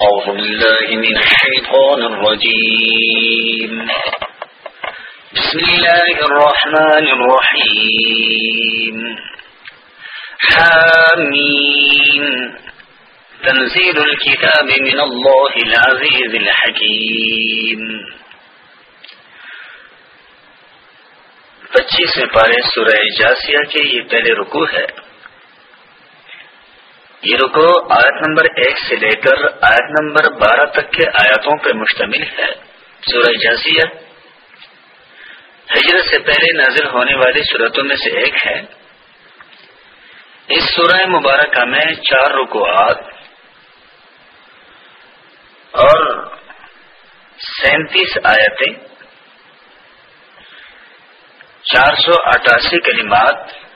أعوذ بالله من الشيطان الرجيم. بسم الله الرحمن الرحيم. حامين تنزيل الكتاب من الله العزيز الحكيم. پچیس میں پارے سورہ جاسیہ کے یہ پہلے رکو ہے۔ یہ رکو، آیت نمبر ایک سے لے کر آیت نمبر بارہ تک کے آیاتوں پر مشتمل ہے۔ سورہ جاسیہ۔ ہجرت سے پہلے نازل ہونے والی صورتوں میں سے ایک ہے۔ اس سورہ مبارکہ میں چار رکوات اور سینتیس آیتیں، چار سو اٹھاسی کلمات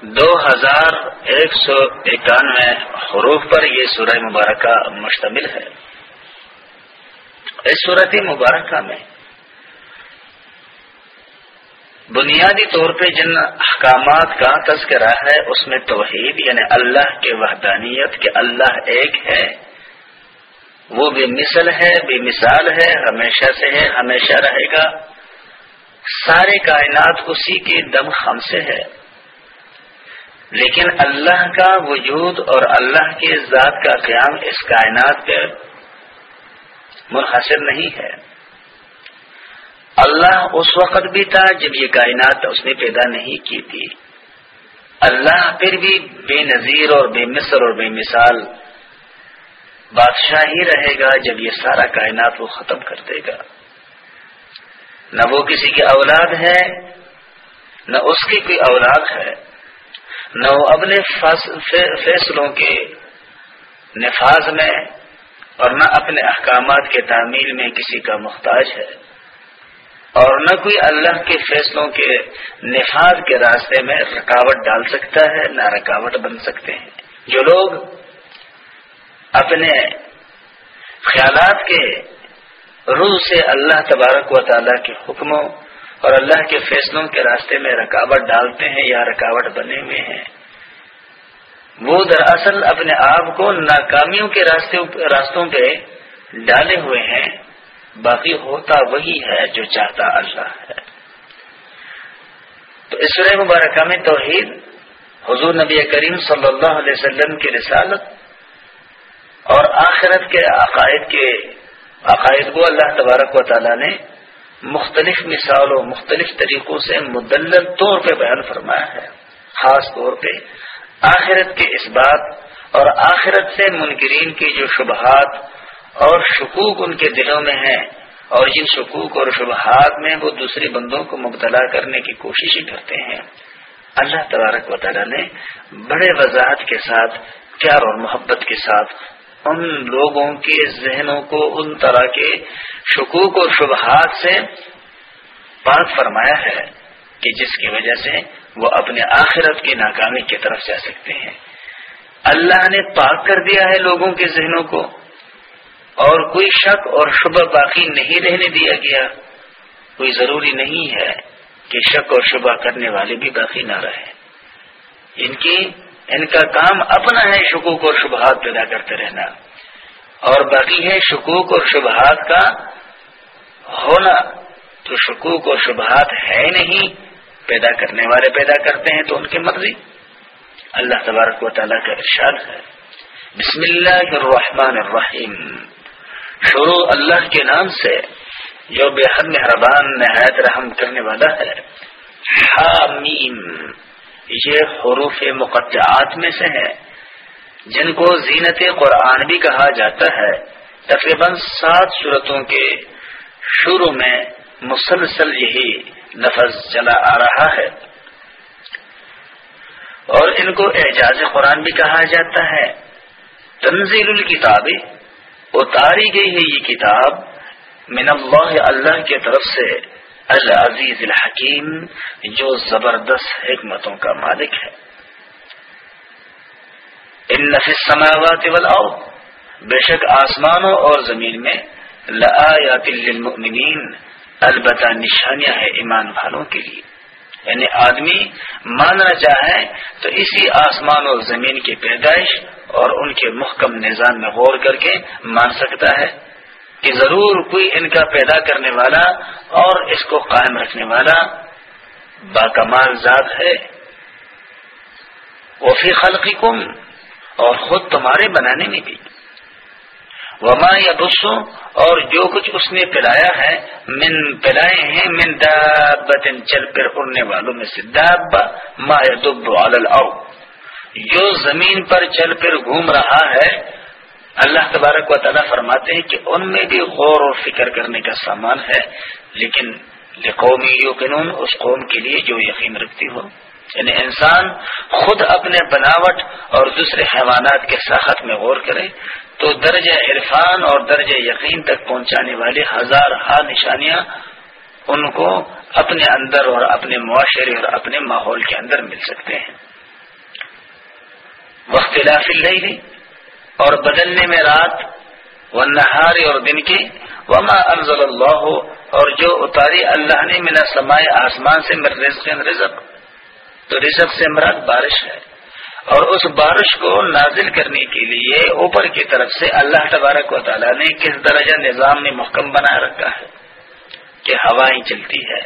دو ہزار ایک سو اکانوے حروف پر یہ سورہ مبارکہ مشتمل ہے۔ اس صورت مبارکہ میں بنیادی طور پہ جن احکامات کا تذکرہ ہے، اس میں توحید یعنی اللہ کے وحدانیت کے اللہ ایک ہے۔ وہ بے مثل ہے بے مثال ہے، ہمیشہ سے ہے، ہمیشہ رہے گا۔ سارے کائنات اسی کے دم خم سے ہے۔ لیکن اللہ کا وجود اور اللہ کے ذات کا قیام اس کائنات پر منحصر نہیں ہے۔ اللہ اس وقت بھی تھا جب یہ کائنات اس نے پیدا نہیں کی تھی۔ اللہ پھر بھی بے نظیر اور بے مصر اور بے مثال بادشاہ ہی رہے گا جب یہ سارا کائنات وہ ختم کر دے گا۔ نہ وہ کسی کی اولاد ہے، نہ اس کی کوئی اولاد ہے۔ نہ وہ اپنے فیصلوں کے نفاذ میں اور نہ اپنے احکامات کے تعمیل میں کسی کا محتاج ہے اور نہ کوئی اللہ کے فیصلوں کے نفاذ کے راستے میں رکاوٹ ڈال سکتا ہے، نہ رکاوٹ بن سکتے ہیں۔ جو لوگ اپنے خیالات کے روح سے اللہ تبارک و تعالیٰ کے حکموں اور اللہ کے فیصلوں کے راستے میں رکاوٹ ڈالتے ہیں یا رکاوٹ بنے ہوئے ہیں۔ وہ دراصل اپنے آپ کو ناکامیوں کے راستوں پہ ڈالے ہوئے ہیں۔ باقی ہوتا وہی ہے جو چاہتا اللہ ہے۔ تو اس مبارکہ میں توحید، حضور نبی کریم صلی اللہ علیہ وسلم کی رسالت اور آخرت کے عقائد کے، عقائد کو اللہ تبارک و تعالیٰ نے مختلف مثالوں مختلف طریقوں سے مدلل طور پہ بیان فرمایا ہے۔ خاص طور پہ آخرت کے اس بات اور آخرت سے منکرین کی جو شبہات اور شکوک ان کے دلوں میں ہیں اور جن شکوک اور شبہات میں وہ دوسرے بندوں کو مبتلا کرنے کی کوشش ہی کرتے ہیں۔ اللہ تبارک و تعالیٰ نے بڑے وضاحت کے ساتھ، پیار اور محبت کے ساتھ ان لوگوں کے ذہنوں کو ان طرح کے شکوک اور شبہات سے پاک فرمایا ہے کہ جس کی وجہ سے وہ اپنے آخرت کی ناکامی کی طرف جا سکتے ہیں۔ اللہ نے پاک کر دیا ہے لوگوں کے ذہنوں کو اور کوئی شک اور شبہ باقی نہیں رہنے دیا گیا۔ کوئی ضروری نہیں ہے کہ شک اور شبہ کرنے والے بھی باقی نہ رہے ان کی ان کا کام اپنا ہے شکوک اور شبہات پیدا کرتے رہنا۔ اور باقی ہے شکوک اور شبہات کا ہونا۔ تو شکوک اور شبہات ہے نہیں، پیدا کرنے والے پیدا کرتے ہیں تو ان کی مرضی۔ اللہ تبارک و تعالیٰ کا ارشاد ہے۔ بسم اللہ الرحمن الرحیم۔ شروع اللہ کے نام سے جو بے حد مہربان، نہایت رحم کرنے والا ہے۔ حامیم۔ یہ حروف مقطعات میں سے ہے جن کو زینت قرآن بھی کہا جاتا ہے۔ تقریباً سات صورتوں کے شروع میں مسلسل یہی لفظ چلا آ رہا ہے۔ اور ان کو اعجاز قرآن بھی کہا جاتا ہے۔ تنزیل الکتاب، اتاری گئی ہے یہ کتاب، من اللہ اللہ کی طرف سے۔ العزیز الحکیم، جو زبردست حکمتوں کا مالک ہے۔ ان سماوات والارض، بے شک آسمانوں اور زمین میں لآیات للمؤمنین، البتہ نشانیاں ہے ایمان والوں کے لیے۔ یعنی آدمی ماننا چاہیں تو اسی آسمان اور زمین کی پیدائش اور ان کے محکم نظام میں غور کر کے مان سکتا ہے۔ کہ ضرور کوئی ان کا پیدا کرنے والا اور اس کو قائم رکھنے والا باکمال ذات ہے۔ وہ فی خلقی اور خود تمہارے بنانے میں بھی۔ وما یا بسو اور جو کچھ اس نے پلایا ہے، من پلائے ہیں، من دابتن، چل پھر اڑنے والوں میں سے دابا ما دب جو زمین پر چل پھر گھوم رہا ہے اللہ تبارک و تعالیٰ فرماتے ہیں کہ ان میں بھی غور و فکر کرنے کا سامان ہے، لیکن قومی یقینون اس قوم کے لیے جو یقین رکھتی ہو۔ یعنی انسان خود اپنے بناوٹ اور دوسرے حیوانات کے ساخت میں غور کرے تو درجہ عرفان اور درجہ یقین تک پہنچانے والی ہزار ہا نشانیاں ان کو اپنے اندر اور اپنے معاشرے اور اپنے ماحول کے اندر مل سکتے ہیں۔ وقت لاف اور بدلنے میں رات و نہاری اور دن کی وما افضل اللہ، اور جو اتاری اللہ نے میرا سمائے آسمان سے رزق رزق، تو رزق سے مراد بارش ہے۔ اور اس بارش کو نازل کرنے کے لیے اوپر کی طرف سے اللہ تبارک و تعالیٰ نے کس درجہ نظام میں محکم بنا رکھا ہے؟ کہ ہوائیں چلتی ہے،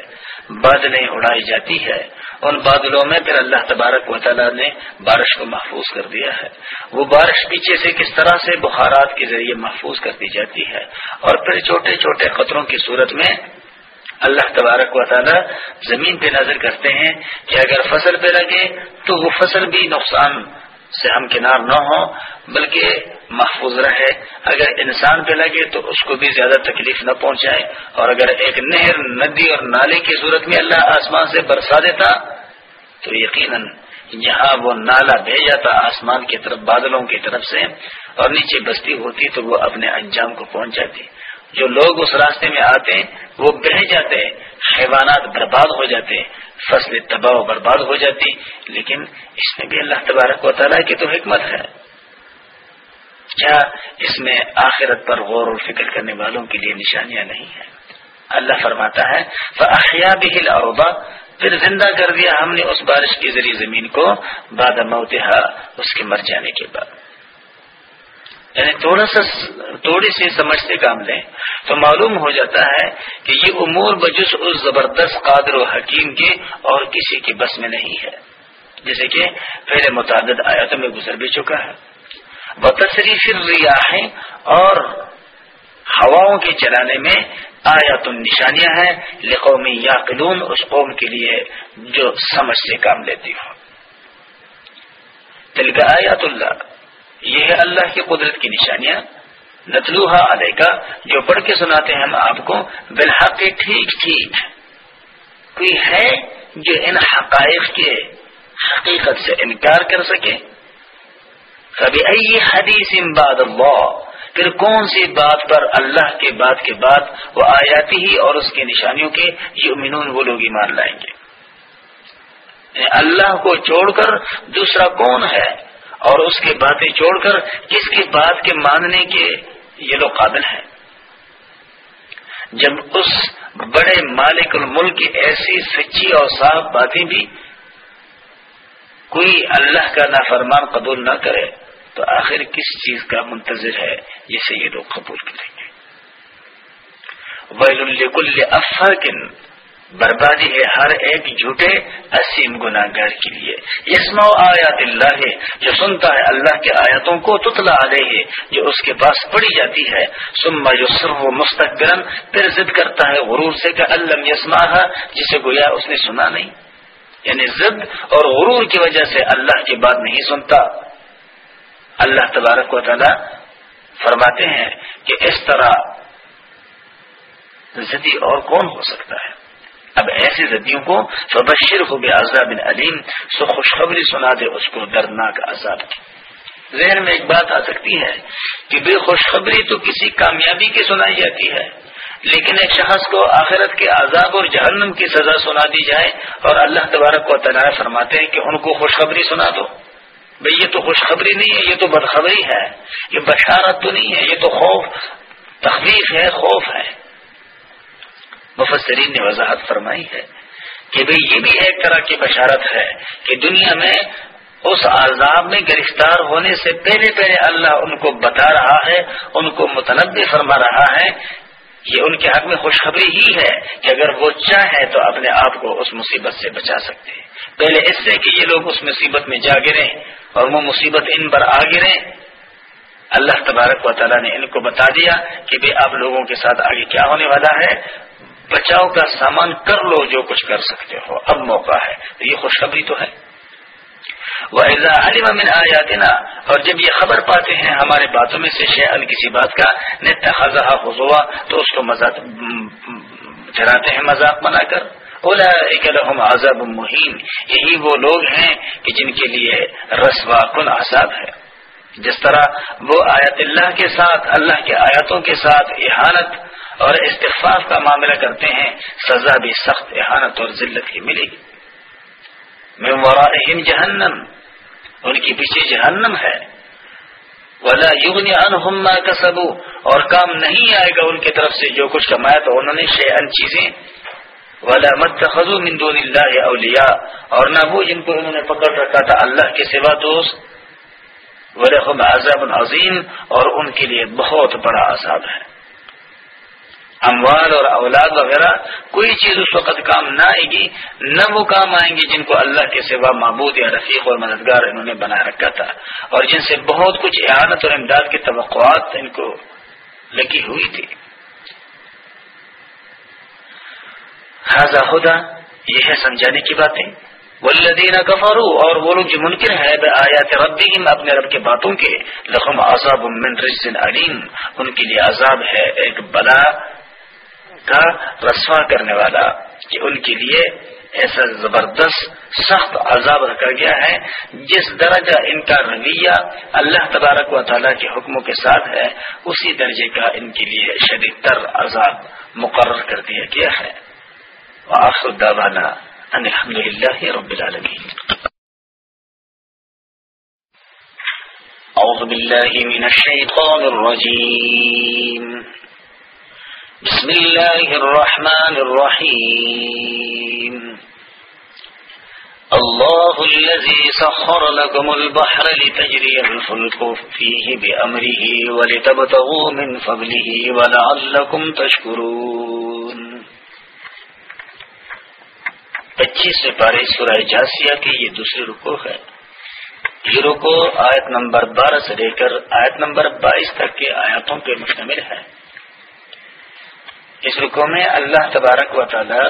بادلیں اڑائی جاتی ہے ان بادلوں میں پھر اللہ تبارک و تعالیٰ نے بارش کو محفوظ کر دیا ہے۔ وہ بارش پیچھے سے کس طرح سے بخارات کے ذریعے محفوظ کر دی جاتی ہے۔ اور پھر چھوٹے چھوٹے قطروں کی صورت میں اللہ تبارک و تعالی زمین پہ نظر کرتے ہیں کہ اگر فصل پہ لگے تو وہ فصل بھی نقصان سے ہم کنار نہ ہو بلکہ محفوظ رہے۔ اگر انسان پہ لگے تو اس کو بھی زیادہ تکلیف نہ پہنچائے۔ اور اگر ایک نہر، ندی اور نالے کی صورت میں اللہ آسمان سے برسا دیتا، تو یقیناً یہاں وہ نالا بہ جاتا آسمان کی طرف، بادلوں کی طرف سے، اور نیچے بستی ہوتی تو وہ اپنے انجام کو پہنچ جاتی جو لوگ اس راستے میں آتے، وہ بہ جاتے۔ ہیں حیوانات برباد ہو جاتے فصل تباہ و برباد ہو جاتی، لیکن اس میں بھی اللہ تبارک و تعالیٰ کی تو حکمت ہے۔ کیا اس میں آخرت پر غور و فکر کرنے والوں کے لیے نشانیاں نہیں ہیں؟ اللہ فرماتا ہے فاحیا بھی العروبہ پھر زندہ کر دیا ہم نے اس بارش کے ذریعے زمین کو باد موتحا اس کے مر جانے کے بعد۔ یعنی تھوڑا سا تھوڑی سی سمجھ سے کام لیں تو معلوم ہو جاتا ہے کہ یہ امور بجس اس زبردست قادر و حکیم کے اور کسی کی بس میں نہیں ہے۔ جیسے کہ پہلے متعدد آیاتوں میں گزر بھی چکا ہے۔ وہ تصریف ریاحیں اور ہواؤں کے چلانے میں آیات نشانیاں ہیں لقومی یا قلون اس قوم کے لیے جو سمجھ سے کام لیتی ہو دل آیات اللہ۔ یہ ہے اللہ کی قدرت کی نشانیاں۔ نتلوحا علیہ کا جو پڑھ کے سناتے ہیں ہم آپ کو، بالحق ٹھیک ٹھیک۔ کوئی ہے جو ان حقائق کے حقیقت سے انکار کر سکے؟ کبھی ائی حدیث بعد اللہ؟ پھر کون سی بات پر اللہ کے بات کے بعد وہ آیاتی ہی اور اس کی نشانیوں کے یؤمنون وہ لوگ ایمان لائیں گے؟ یعنی اللہ کو چھوڑ کر دوسرا کون ہے؟ اور اس کی باتیں چھوڑ کر کس کی بات کے ماننے کے یہ لوگ قابل ہیں۔ جب اس بڑے مالک الملک کی ایسی سچی اور صاف باتیں بھی کوئی اللہ کا نافرمان قبول نہ کرے، تو آخر کس چیز کا منتظر ہے، جسے یہ لوگ قبول کریں گے۔ ویل الکل بربادی ہے ہر ایک جھوٹے اسیم گناہ گار کے لیے۔ یسما آیات اللہ ہے، جو سنتا ہے اللہ کے آیاتوں کو تتلا علیہ، جو اس کے پاس پڑی جاتی ہے۔ سما جو سر و مستقبرن پھر ضد کرتا ہے غرور سے کہ اللہ یسما جسے گویا اس نے سنا نہیں۔ یعنی ضد اور غرور کی وجہ سے اللہ کی بات نہیں سنتا۔ اللہ تبارک و تعالی فرماتے ہیں کہ اس طرح زدی اور کون ہو سکتا ہے؟ اب ایسی زدیوں کو فبشر ہو بے عذاب علیم سو خوشخبری سنا دے اس کو دردناک عذاب کی۔ ذہن میں ایک بات آ سکتی ہے کہ بے خوشخبری تو کسی کامیابی کی سنائی جاتی ہے، لیکن ایک شخص کو آخرت کے عذاب اور جہنم کی سزا سنا دی جائے اور اللہ تبارک کو تنہا فرماتے ہیں کہ ان کو خوشخبری سنا دو۔ بھئی یہ تو خوشخبری نہیں ہے، یہ تو بدخبری ہے۔ یہ بشارت تو نہیں ہے، یہ تو خوف، تخویف ہے، خوف ہے۔ مفسرین نے وضاحت فرمائی ہے کہ بھئی یہ بھی ایک طرح کی بشارت ہے کہ دنیا میں اس عذاب میں گرفتار ہونے سے پہلے پہلے اللہ ان کو بتا رہا ہے، ان کو متنوع فرما رہا ہے۔ یہ ان کے حق میں خوشخبری ہی ہے کہ اگر وہ چاہیں تو اپنے آپ کو اس مصیبت سے بچا سکتے ہیں۔ پہلے اس سے کہ یہ لوگ اس مصیبت میں جا گریں اور وہ مصیبت ان پر آ گریں۔ اللہ تبارک و تعالیٰ نے ان کو بتا دیا کہ بھائی آپ لوگوں کے ساتھ آگے کیا ہونے والا ہے۔ بچاؤ کا سامان کر لو جو کچھ کر سکتے ہو۔ اب موقع ہے۔ تو یہ خوشخبری تو ہے۔ وہ ایزا علیم امن اور جب یہ خبر پاتے ہیں ہمارے باتوں میں سے شہ کسی بات کا نہ ہوا تو اس کو مذاق چراتے ہیں مذاق بنا کر۔ اولا عذاب مہین یہی وہ لوگ ہیں کہ جن کے لیے رسوا کن عذاب ہے۔ جس طرح وہ آیت اللہ کے ساتھ، اللہ کے آیاتوں کے ساتھ احانت اور استفاف کا معاملہ کرتے ہیں، سزا بھی سخت، احانت اور ذلت ہی ملے گی۔ میں جہنم، ان کی پیچھے جہنم ہے۔ ولا یغنی عنہم کا سبو اور کام نہیں آئے گا ان کی طرف سے جو کچھ کمایا تو انہوں نے ان چیزیں۔ ولا متخذوا من دون اللہ اولیاء اور نہ وہ جن کو انہوں نے پکڑ رکھا تھا اللہ کے سوا دوست۔ ولہم عذاب عظیم اور ان کے لیے بہت بڑا عذاب ہے۔ اموال اور اولاد وغیرہ، کوئی چیز اس وقت کام نہ آئے گی، نہ وہ کام آئیں گے جن کو اللہ کے سوا معبود یا رفیق اور مددگار انہوں نے بنا رکھا تھا۔ اور جن سے بہت کچھ اعانت اور امداد کی توقعات ان کو لگی ہوئی تھی۔ خدا یہ ہے سمجھانے کی باتیں۔ ولدین کفرو اور وہ لوگ جو منکر ہے آیات ربیم اپنے رب کے باتوں کے لخم عذاب من رجس علیم۔ ان کے لیے عذاب ہے ایک بلا کا رسوا کرنے والا کہ ان کے لیے ایسا زبردست سخت عذاب رکھا گیا ہے، جس درجہ ان کا رویہ اللہ تبارک و تعالیٰ کے حکموں کے ساتھ ہے، اسی درجے کا ان کے لیے شدید تر عذاب مقرر کر دیا گیا ہے۔ الحمد للہ رب العالمین۔ أعوذ بالله من الشيطان الرجيم بسم الله الرحمن الرحيم. الله الذي سخر لكم البحر لتجري الفلك فيه بأمره ولتبتغوا من فضله ولعلكم تشكرون. پچیس سے پارے سورہ جاسیہ کی یہ دوسری رکو ہے. یہ رکو آیت نمبر بارہ سے لے کر آیت نمبر بائیس تک کے آیاتوں پہ مشتمل ہے. اس رکو میں اللہ تبارک و تعالی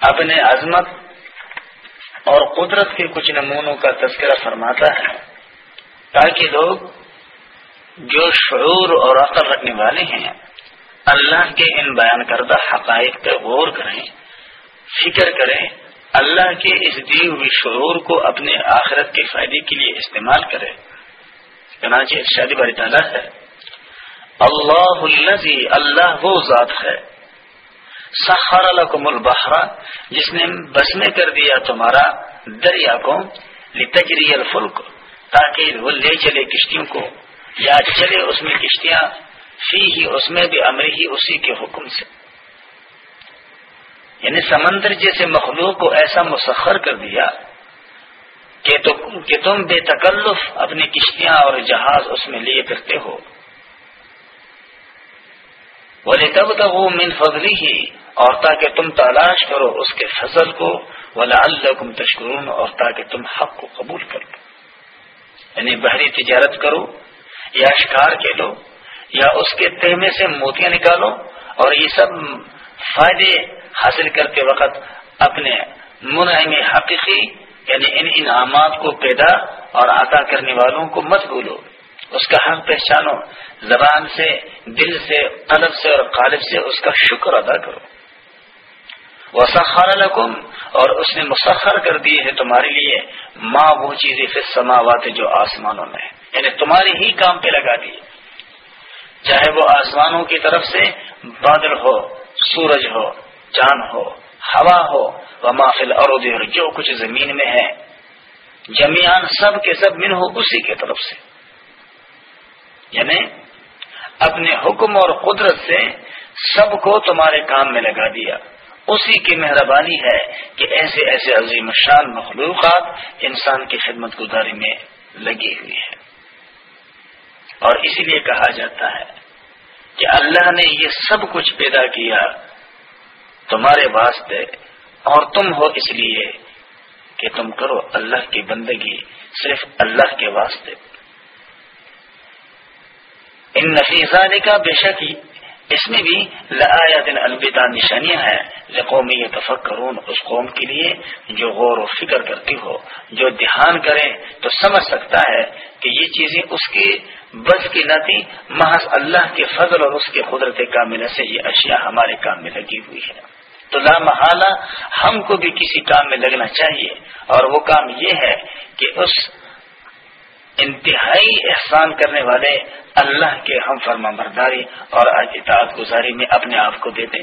اپنے عظمت اور قدرت کے کچھ نمونوں کا تذکرہ فرماتا ہے تاکہ لوگ جو شعور اور عقل رکھنے والے ہیں، اللہ کے ان بیان کردہ حقائق پہ غور کریں، فکر کریں، اللہ کے اس دی ہوئی شعور کو اپنے آخرت کے فائدے کے لیے استعمال کریں۔ چنانچہ ارشادی باری تعالیٰ ہے اللہ الذي اللہ وہ ذات ہے۔ سخر لكم البحر، جس نے بس میں کر دیا تمہارا دریا کو لتجری الفلک تاکہ وہ لے چلے کشتیوں کو، یا چلے اس میں کشتیاں فی ہی اس میں بھی امر ہی اسی کے حکم سے۔ یعنی سمندر جیسے مخلوق کو ایسا مسخر کر دیا کہ تم بے تکلف اپنی کشتیاں اور جہاز اس میں لیے پھرتے ہو۔ بولے تب تک وہ من فضلی ہی اور تاکہ تم تلاش کرو اس کے فضل کو ولا اللہ تشکرون، اور تاکہ تم حق کو قبول کرو یعنی بحری تجارت کرو، یا شکار کے لو یا اس کے تہمے سے موتیاں نکالو، اور یہ سب فائدے حاصل کرتے وقت اپنے منعم حقیقی یعنی ان انعامات کو پیدا اور عطا کرنے والوں کو مت بھولو۔ اس کا حق پہچانو، زبان سے، دل سے، قلب سے اور قالب سے اس کا شکر ادا کرو۔ وہ سخار لکم اور اس نے مسخر کر دیے ہے تمہارے لیے۔ ماں وہ چیزیں پھر سماوات جو آسمانوں میں یعنی تمہاری ہی کام پہ لگا دی۔ چاہے وہ آسمانوں کی طرف سے بادل ہو، سورج ہو چاند ہو، ہوا ہو وہ مافل اور جو کچھ زمین میں ہے۔ جمیان سب کے سب من ہو اسی کی طرف سے۔ یعنی اپنے حکم اور قدرت سے سب کو تمہارے کام میں لگا دیا۔ اسی کی مہربانی ہے کہ ایسے ایسے عظیم شان مخلوقات انسان کی خدمت گزاری میں لگی ہوئی ہے اور اسی لیے کہا جاتا ہے کہ اللہ نے یہ سب کچھ پیدا کیا تمہارے واسطے اور تم ہو اس لیے کہ تم کرو اللہ کی بندگی صرف اللہ کے واسطے۔ ان نفیزہ کا بے شک اس میں بھی دن البتا نشانیاں ہیں قومی تفکرون اس قوم کے لیے جو غور و فکر کرتی ہو، جو دھیان کرے، تو سمجھ سکتا ہے کہ یہ چیزیں اس کی بس کی نہ تھی، محض اللہ کے فضل اور اس کے قدرت کاملہ سے یہ اشیاء ہمارے کام میں لگی ہوئی ہے تو لا محالہ، ہم کو بھی کسی کام میں لگنا چاہیے، اور وہ کام یہ ہے کہ اس انتہائی احسان کرنے والے اللہ کے ہم فرما برداری اور اطاعت گزاری میں اپنے آپ کو دے دیں۔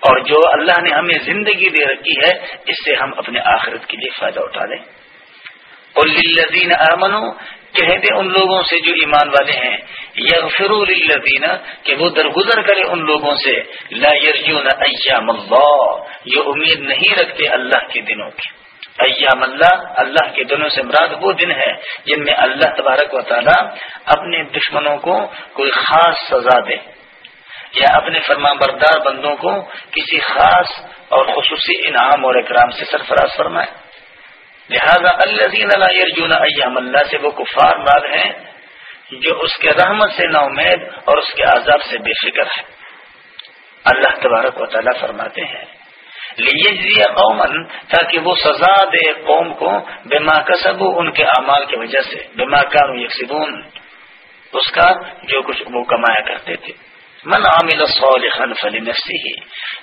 اور جو اللہ نے ہمیں زندگی دے رکھی ہے، اس سے ہم اپنے آخرت کے لیے فائدہ اٹھا دیں اور امن کہہ دیں ان لوگوں سے جو ایمان والے ہیں۔ یا فرول کہ وہ درگزر کرے ان لوگوں سے۔ لا یرجون ایام اللہ، یہ امید نہیں رکھتے اللہ کے دنوں کی۔ ایام اللہ اللہ کے دنوں سے مراد وہ دن ہے جن میں اللہ تبارک و تعالی اپنے دشمنوں کو کوئی خاص سزا دے یا اپنے فرما بردار بندوں کو کسی خاص اور خصوصی انعام اور اکرام سے سرفراز فرمائے۔ لہذا اللہ یرجون ایام اللہ سے وہ کفار مراد ہیں جو اس کے رحمت سے نا امید اور اس کے عذاب سے بے فکر ہے اللہ تبارک و تعالیٰ فرماتے ہیں۔ لیجزی قومن تاکہ وہ سزا دے قوم کو بما کسب ان کے اعمال کی وجہ سے، بما کانو یکسبون اس کا جو کچھ وہ کمایا کرتے تھے۔ من عامل صالحا فلنفسه،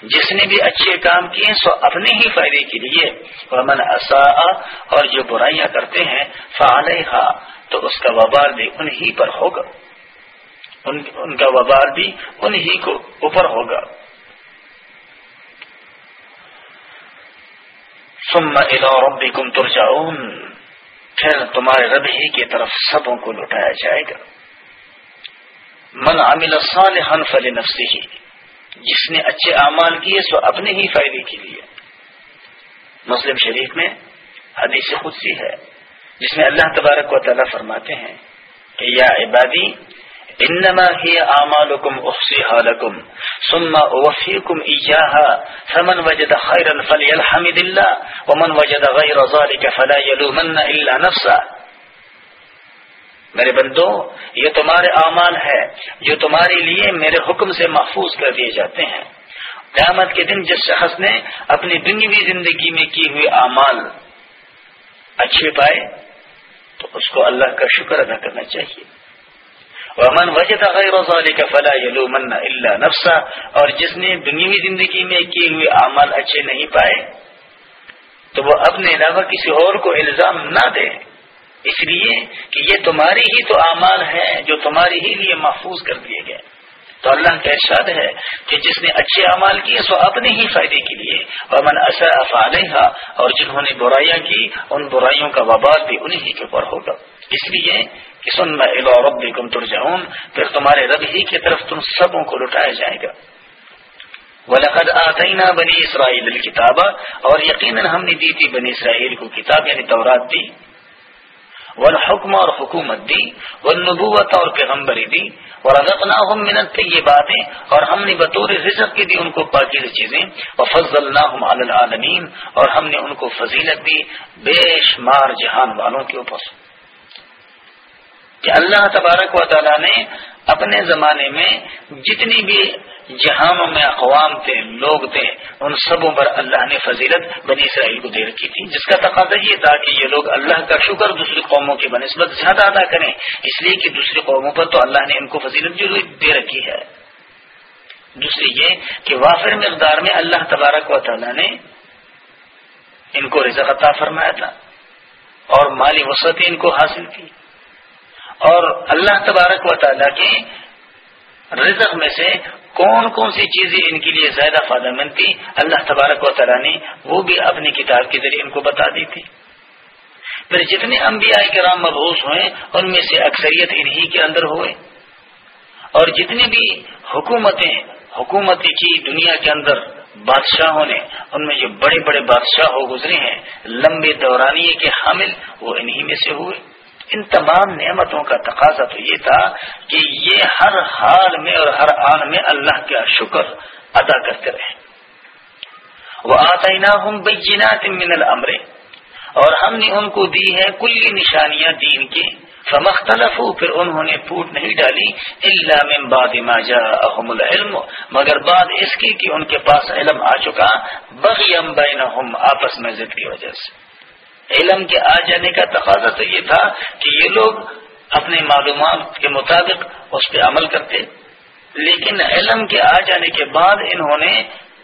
جس نے بھی اچھے کام کیے، سو اپنے ہی فائدے کے لیے۔ ومن اساء اور جو برائیاں کرتے ہیں فعلیہا تو اس کا وبال بھی انہی پر ہوگا۔ ان کا وبال بھی انہی کو اوپر ہوگا۔ ثم الى ربكم ترجعون۔ پھر تمہارے رب ہی کی طرف سبوں کو لٹایا جائے گا۔ من عمل صالحا فلنفسه جس نے اچھے اعمال کیے، سو اپنے ہی فائدے کے لیے۔ مسلم شریف میں حدیث خودسی ہے۔ جس میں اللہ تبارک و تعالیٰ فرماتے ہیں کہ یا عبادی انما هي اعمالكم احصيها لكم. ثم اوفيكم اياها فمن وجد خيرا فليحمد الله ومن وجد غير ذلك فلا يلومن الا نفسه. میرے بندو، یہ تمہارے اعمال ہے جو تمہارے لیے میرے حکم سے محفوظ کر دیے جاتے ہیں۔ قیامت کے دن جس شخص نے اپنی دنیوی زندگی میں کی ہوئی اعمال اچھے پائے، تو اس کو اللہ کا شکر ادا کرنا چاہیے۔ ومن وجد غیر ذلك فلا يلومن الا نفسا اور جس نے دنیوی زندگی میں کیے ہوئے اعمال اچھے نہیں پائے، تو وہ اپنے علاوہ کسی اور کو الزام نہ دے۔ اس لیے کہ یہ تمہاری ہی تو اعمال ہیں جو تمہاری ہی لیے محفوظ کر دیے گئے۔ تو اللہ کا ارشاد ہے کہ جس نے اچھے اعمال کیے، سو اپنے ہی فائدے کے لیے۔ امن اثر افعالحا اور جنہوں نے برائیاں کی، ان برائیوں کا وبال بھی انہیں کے اوپر ہوگا۔ اس لیے کہ سن میں رب کم ترجعون، پھر تمہارے رب ہی کی طرف تم سبوں کو لٹایا جائے گا۔ وَلَقَدْ آتَيْنَا بنی اسرائیل الکتاب اور یقیناً ہم نے دی تھی بنی اسرائیل کو کتاب یعنی تورات دی۔ والحکم اور حکومت دی والنبوت اور پیغمبری دی۔ اور من الطیبات اور ہم نے بطور رزق کی دی ان کو پاکیز چیزیں۔ وفضلناہم علی العالمین اور ہم نے ان کو فضیلت دی۔ بے شمار جہان والوں کے اوپر۔ کہ اللہ تبارک و تعالی نے اپنے زمانے میں جتنی بھی جہانوں میں اقوام تھے، لوگ تھے، ان سبوں پر اللہ نے فضیلت بنی اسرائیل کو دے رکھی تھی۔ جس کا تقاضا یہ تھا کہ یہ لوگ اللہ کا شکر دوسری قوموں کی بنسبت زیادہ ادا کریں، اس لیے کہ دوسری قوموں پر تو اللہ نے ان کو فضیلت جو دے رکھی ہے۔ دوسری یہ کہ وافر مقدار میں اللہ تبارک و تعالیٰ نے ان کو رزق عطا فرمایا تھا اور مالی وسعت ان کو حاصل کی۔ اور اللہ تبارک و تعالیٰ کے رزق میں سے کون کون سی چیزیں ان کے لیے زیادہ فائدہ مند تھی، اللہ تبارک و تعالیٰ نے وہ بھی اپنی کتاب کے ذریعے ان کو بتا دی تھی۔ پھر جتنے انبیاء کرام مبوس ہوئے، ان میں سے اکثریت انہی کے اندر ہوئے۔ اور جتنی بھی حکومتیں حکومت کی دنیا کے اندر بادشاہوں نے، ان میں جو بڑے بڑے بادشاہ ہو گزرے ہیں، لمبے دورانی کے حامل، وہ انہی میں سے ہوئے۔ ان تمام نعمتوں کا تقاضا تو یہ تھا کہ یہ ہر حال میں اور ہر آن میں اللہ کا شکر ادا کرتے رہے۔ وہ آتا نہ ہوں من الامر اور ہم نے ان کو دی ہے کل نشانیاں دین کی۔ فمختلف پھر انہوں نے پوٹ نہیں ڈالی۔ اللہ من بعد ما جاءهم العلم۔ مگر بعد اس کی کہ ان کے پاس علم آ چکا۔ بغیم بینہم آپس میں ضد کی وجہ سے۔ علم کے آ جانے کا تقاضا تو یہ تھا کہ یہ لوگ اپنے معلومات کے مطابق اس پہ عمل کرتے۔ لیکن علم کے آ جانے کے بعد انہوں نے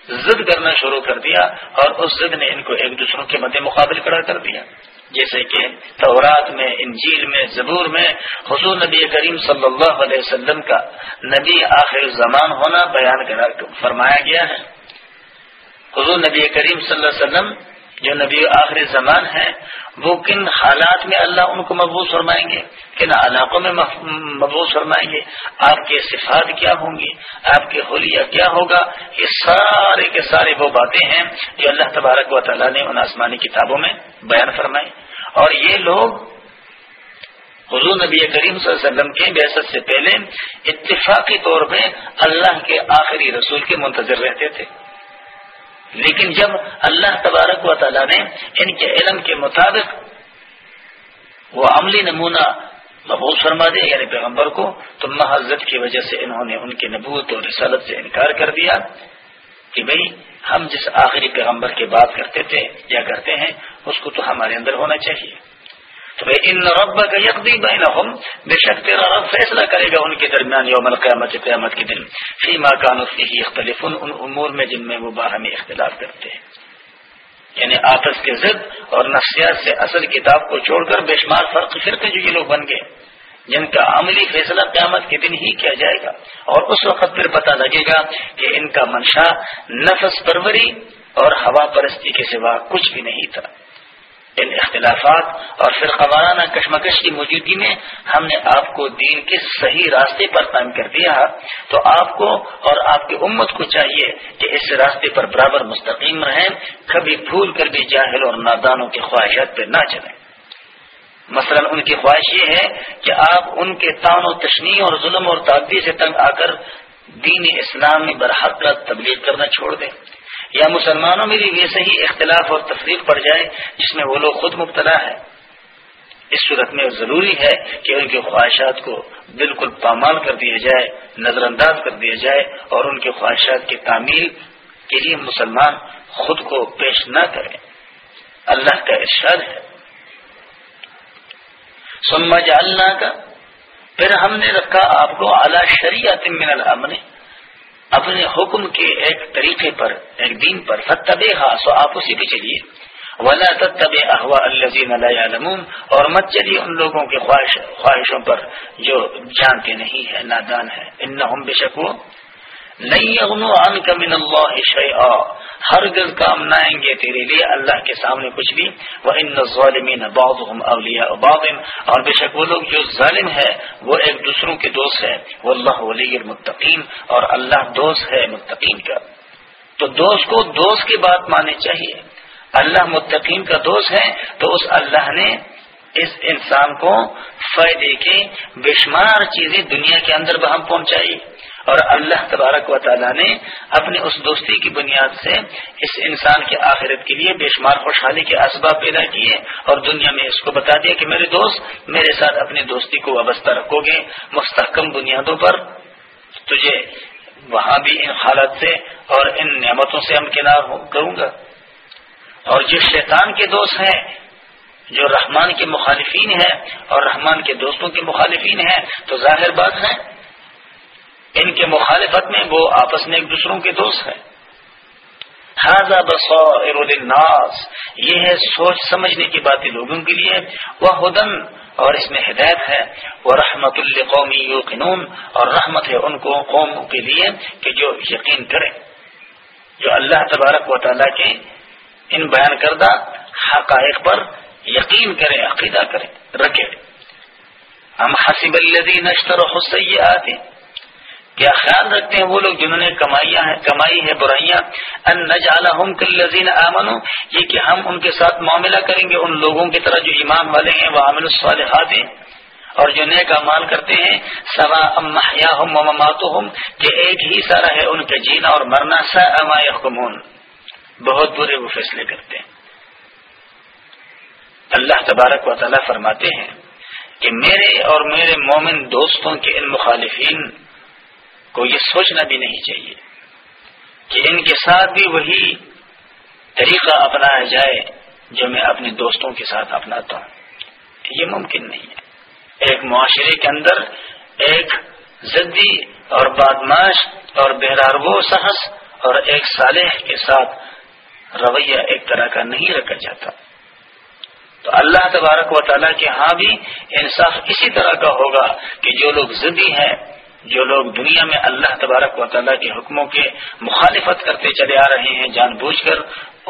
ضد کرنا شروع کر دیا اور اس ضد نے ان کو ایک دوسروں کے مد مقابل کھڑا کر دیا۔ جیسے کہ تورات میں، انجیل میں، زبور میں حضور نبی کریم صلی اللہ علیہ وسلم کا نبی آخر زمان ہونا بیان فرمایا گیا ہے۔ حضور نبی کریم صلی اللہ علیہ وسلم جو نبی آخر زمان ہے وہ کن حالات میں اللہ ان کو مقبوض فرمائیں گے؟ کن علاقوں میں مقبوض فرمائیں گے؟ آپ کے صفات کیا ہوں گی آپ کے حلیہ کیا ہوگا؟ یہ سارے کے سارے وہ باتیں ہیں جو اللہ تبارک و تعالیٰ نے ان آسمانی کتابوں میں بیان فرمائی۔ اور یہ لوگ حضور نبی کریم صلی اللہ علیہ وسلم کے بحثت سے پہلے اتفاقی طور پہ اللہ کے آخری رسول کے منتظر رہتے تھے۔ لیکن جب اللہ تبارک و تعالیٰ نے ان کے علم کے مطابق وہ عملی نمونہ مبوس فرما دے یعنی پیغمبر کو، تو محضت کی وجہ سے انہوں نے ان کے نبوت اور رسالت سے انکار کر دیا کہ بھئی ہم جس آخری پیغمبر کی بات کرتے تھے، یا کرتے ہیں، اس کو تو ہمارے اندر ہونا چاہیے۔ تو ان رب کا یکدی بین بے شک تیرا رب فیصلہ کرے گا ان کے درمیان یوم القیامت، قیامت کے دن۔ فی ماں کانفی اختلف ان امور میں جن میں وہ باہمی اختلاف کرتے ہیں۔ یعنی آپس کے ضد اور نفسیات سے اصل کتاب کو چھوڑ کر بے شمار فرق فرقے جو یہ لوگ بن گئے۔ جن کا عملی فیصلہ قیامت کے دن ہی کیا جائے گا۔ اور اس وقت پھر پتہ لگے گا کہ ان کا منشا نفس پروری اور ہوا پرستی کے سوا کچھ بھی نہیں تھا۔ ان اختلافات اور پھر قوارانہ کشمکش کی موجودگی میں ہم نے آپ کو دین کے صحیح راستے پر قائم کر دیا تو آپ کو اور آپ کی امت کو چاہیے کہ اس راستے پر برابر مستقیم رہیں، کبھی بھول کر بھی جاہل اور نادانوں کی خواہشات پہ نہ چلیں۔ مثلا ان کی خواہش یہ ہے کہ آپ ان کے تان و تشنی اور ظلم اور تعدی سے تنگ آ کر دین اسلام میں برحق تبلیغ کرنا چھوڑ دیں۔ یا مسلمانوں میں بھی ویسے ہی اختلاف اور تفریق پڑ جائے جس میں وہ لوگ خود مبتلا ہے اس صورت میں ضروری ہے کہ ان کی خواہشات کو بالکل پامال کر دیا جائے نظر انداز کر دیا جائے اور ان کی خواہشات کی تعمیل کے لیے مسلمان خود کو پیش نہ کریں۔ اللہ کا ارشاد ہے۔ سمجھ اللہ کا پھر ہم نے رکھا آپ کو اعلی شریعت من الامن۔ اپنے حکم کے ایک طریقے پر، ایک دین پر فتب سو آپ اسی پہ چلیے ولا تب احوا الزین اور مت چلیے ان لوگوں کے خواہش، خواہشوں پر جو جانتے نہیں ہے نادان ہے ان بے شک وہ نہیں من اللہ شیئا ہرگز کام نہ آئیں گے تیرے لیے، اللہ کے سامنے کچھ بھی۔ وہ ان ظالمین بعضهم اولیاء بعض۔ اور بے شک وہ لوگ جو ظالم ہے، وہ ایک دوسروں کے دوست ہے۔ وہ اللہ ولی المتقین اور اللہ دوست ہے متقین کا۔ تو دوست کو دوست کی بات ماننی چاہیے۔ اللہ متقین کا دوست ہے، تو اس اللہ نے اس انسان کو فائدے کے بے شمار چیزیں دنیا کے اندر بہم پہنچائی۔ اور اللہ تبارک و تعالیٰ نے اپنے اس دوستی کی بنیاد سے اس انسان کے آخرت کے لیے بے شمار خوشحالی کے اسباب پیدا کیے اور دنیا میں اس کو بتا دیا کہ میرے دوست، میرے ساتھ اپنی دوستی کو وابستہ رکھو گے، مستحکم بنیادوں پر۔ تجھے وہاں بھی ان حالت سے اور ان نعمتوں سے ہم کنار کروں گا۔ اور جس شیطان کے دوست ہیں، جو رحمان کے مخالفین ہیں اور رحمان کے دوستوں کے مخالفین ہیں، تو ظاہر بات ہے ان کے مخالفت میں وہ آپس میں ایک دوسروں کے دوست ہیں۔ الناس یہ ہے سوچ سمجھنے کی باتیں لوگوں کے لیے۔ وہ ہدن اور اس میں ہدایت ہے۔ وہ رحمت القومی یوقنون اور رحمت ہے ان کو قوم کے لیے کہ جو یقین کرے۔ جو اللہ تبارک و تعالیٰ کے ان بیان کردہ حقائق پر یقین کرے، عقیدہ کرے، رکھے۔ ہم حسب الدین نشتر حسیات کیا خیال رکھتے ہیں وہ لوگ جنہوں نے کمائیاں ہیں، کمائی ہے برائیاں؟ ان نجعلہم کالذین آمنوا یہ کہ ہم ان کے ساتھ معاملہ کریں گے، ان لوگوں کی طرح جو ایمان والے ہیں، وہ عامل الصالحات ہیں۔ اور جو نیک امال کرتے ہیں سوا محیاہم و کہ ایک ہی سارا ہے ان کے جینا اور مرنا سا اما یحکمون۔ بہت برے وہ فیصلے کرتے ہیں۔ اللہ تبارک و تعالیٰ فرماتے ہیں کہ میرے اور میرے مومن دوستوں کے ان مخالفین کو یہ سوچنا بھی نہیں چاہیے کہ ان کے ساتھ بھی وہی طریقہ اپنایا جائے جو میں اپنے دوستوں کے ساتھ اپناتا ہوں۔ یہ ممکن نہیں ہے۔ ایک معاشرے کے اندر ایک زدی اور بادماش اور بہرار سہس اور ایک صالح کے ساتھ رویہ ایک طرح کا نہیں رکھا جاتا۔ تو اللہ تبارک و تعالیٰ کے ہاں بھی انصاف اسی طرح کا ہوگا کہ جو لوگ ضدی ہیں جو لوگ دنیا میں اللہ تبارک و تعالیٰ کے حکموں کے مخالفت کرتے چلے آ رہے ہیں جان بوجھ کر،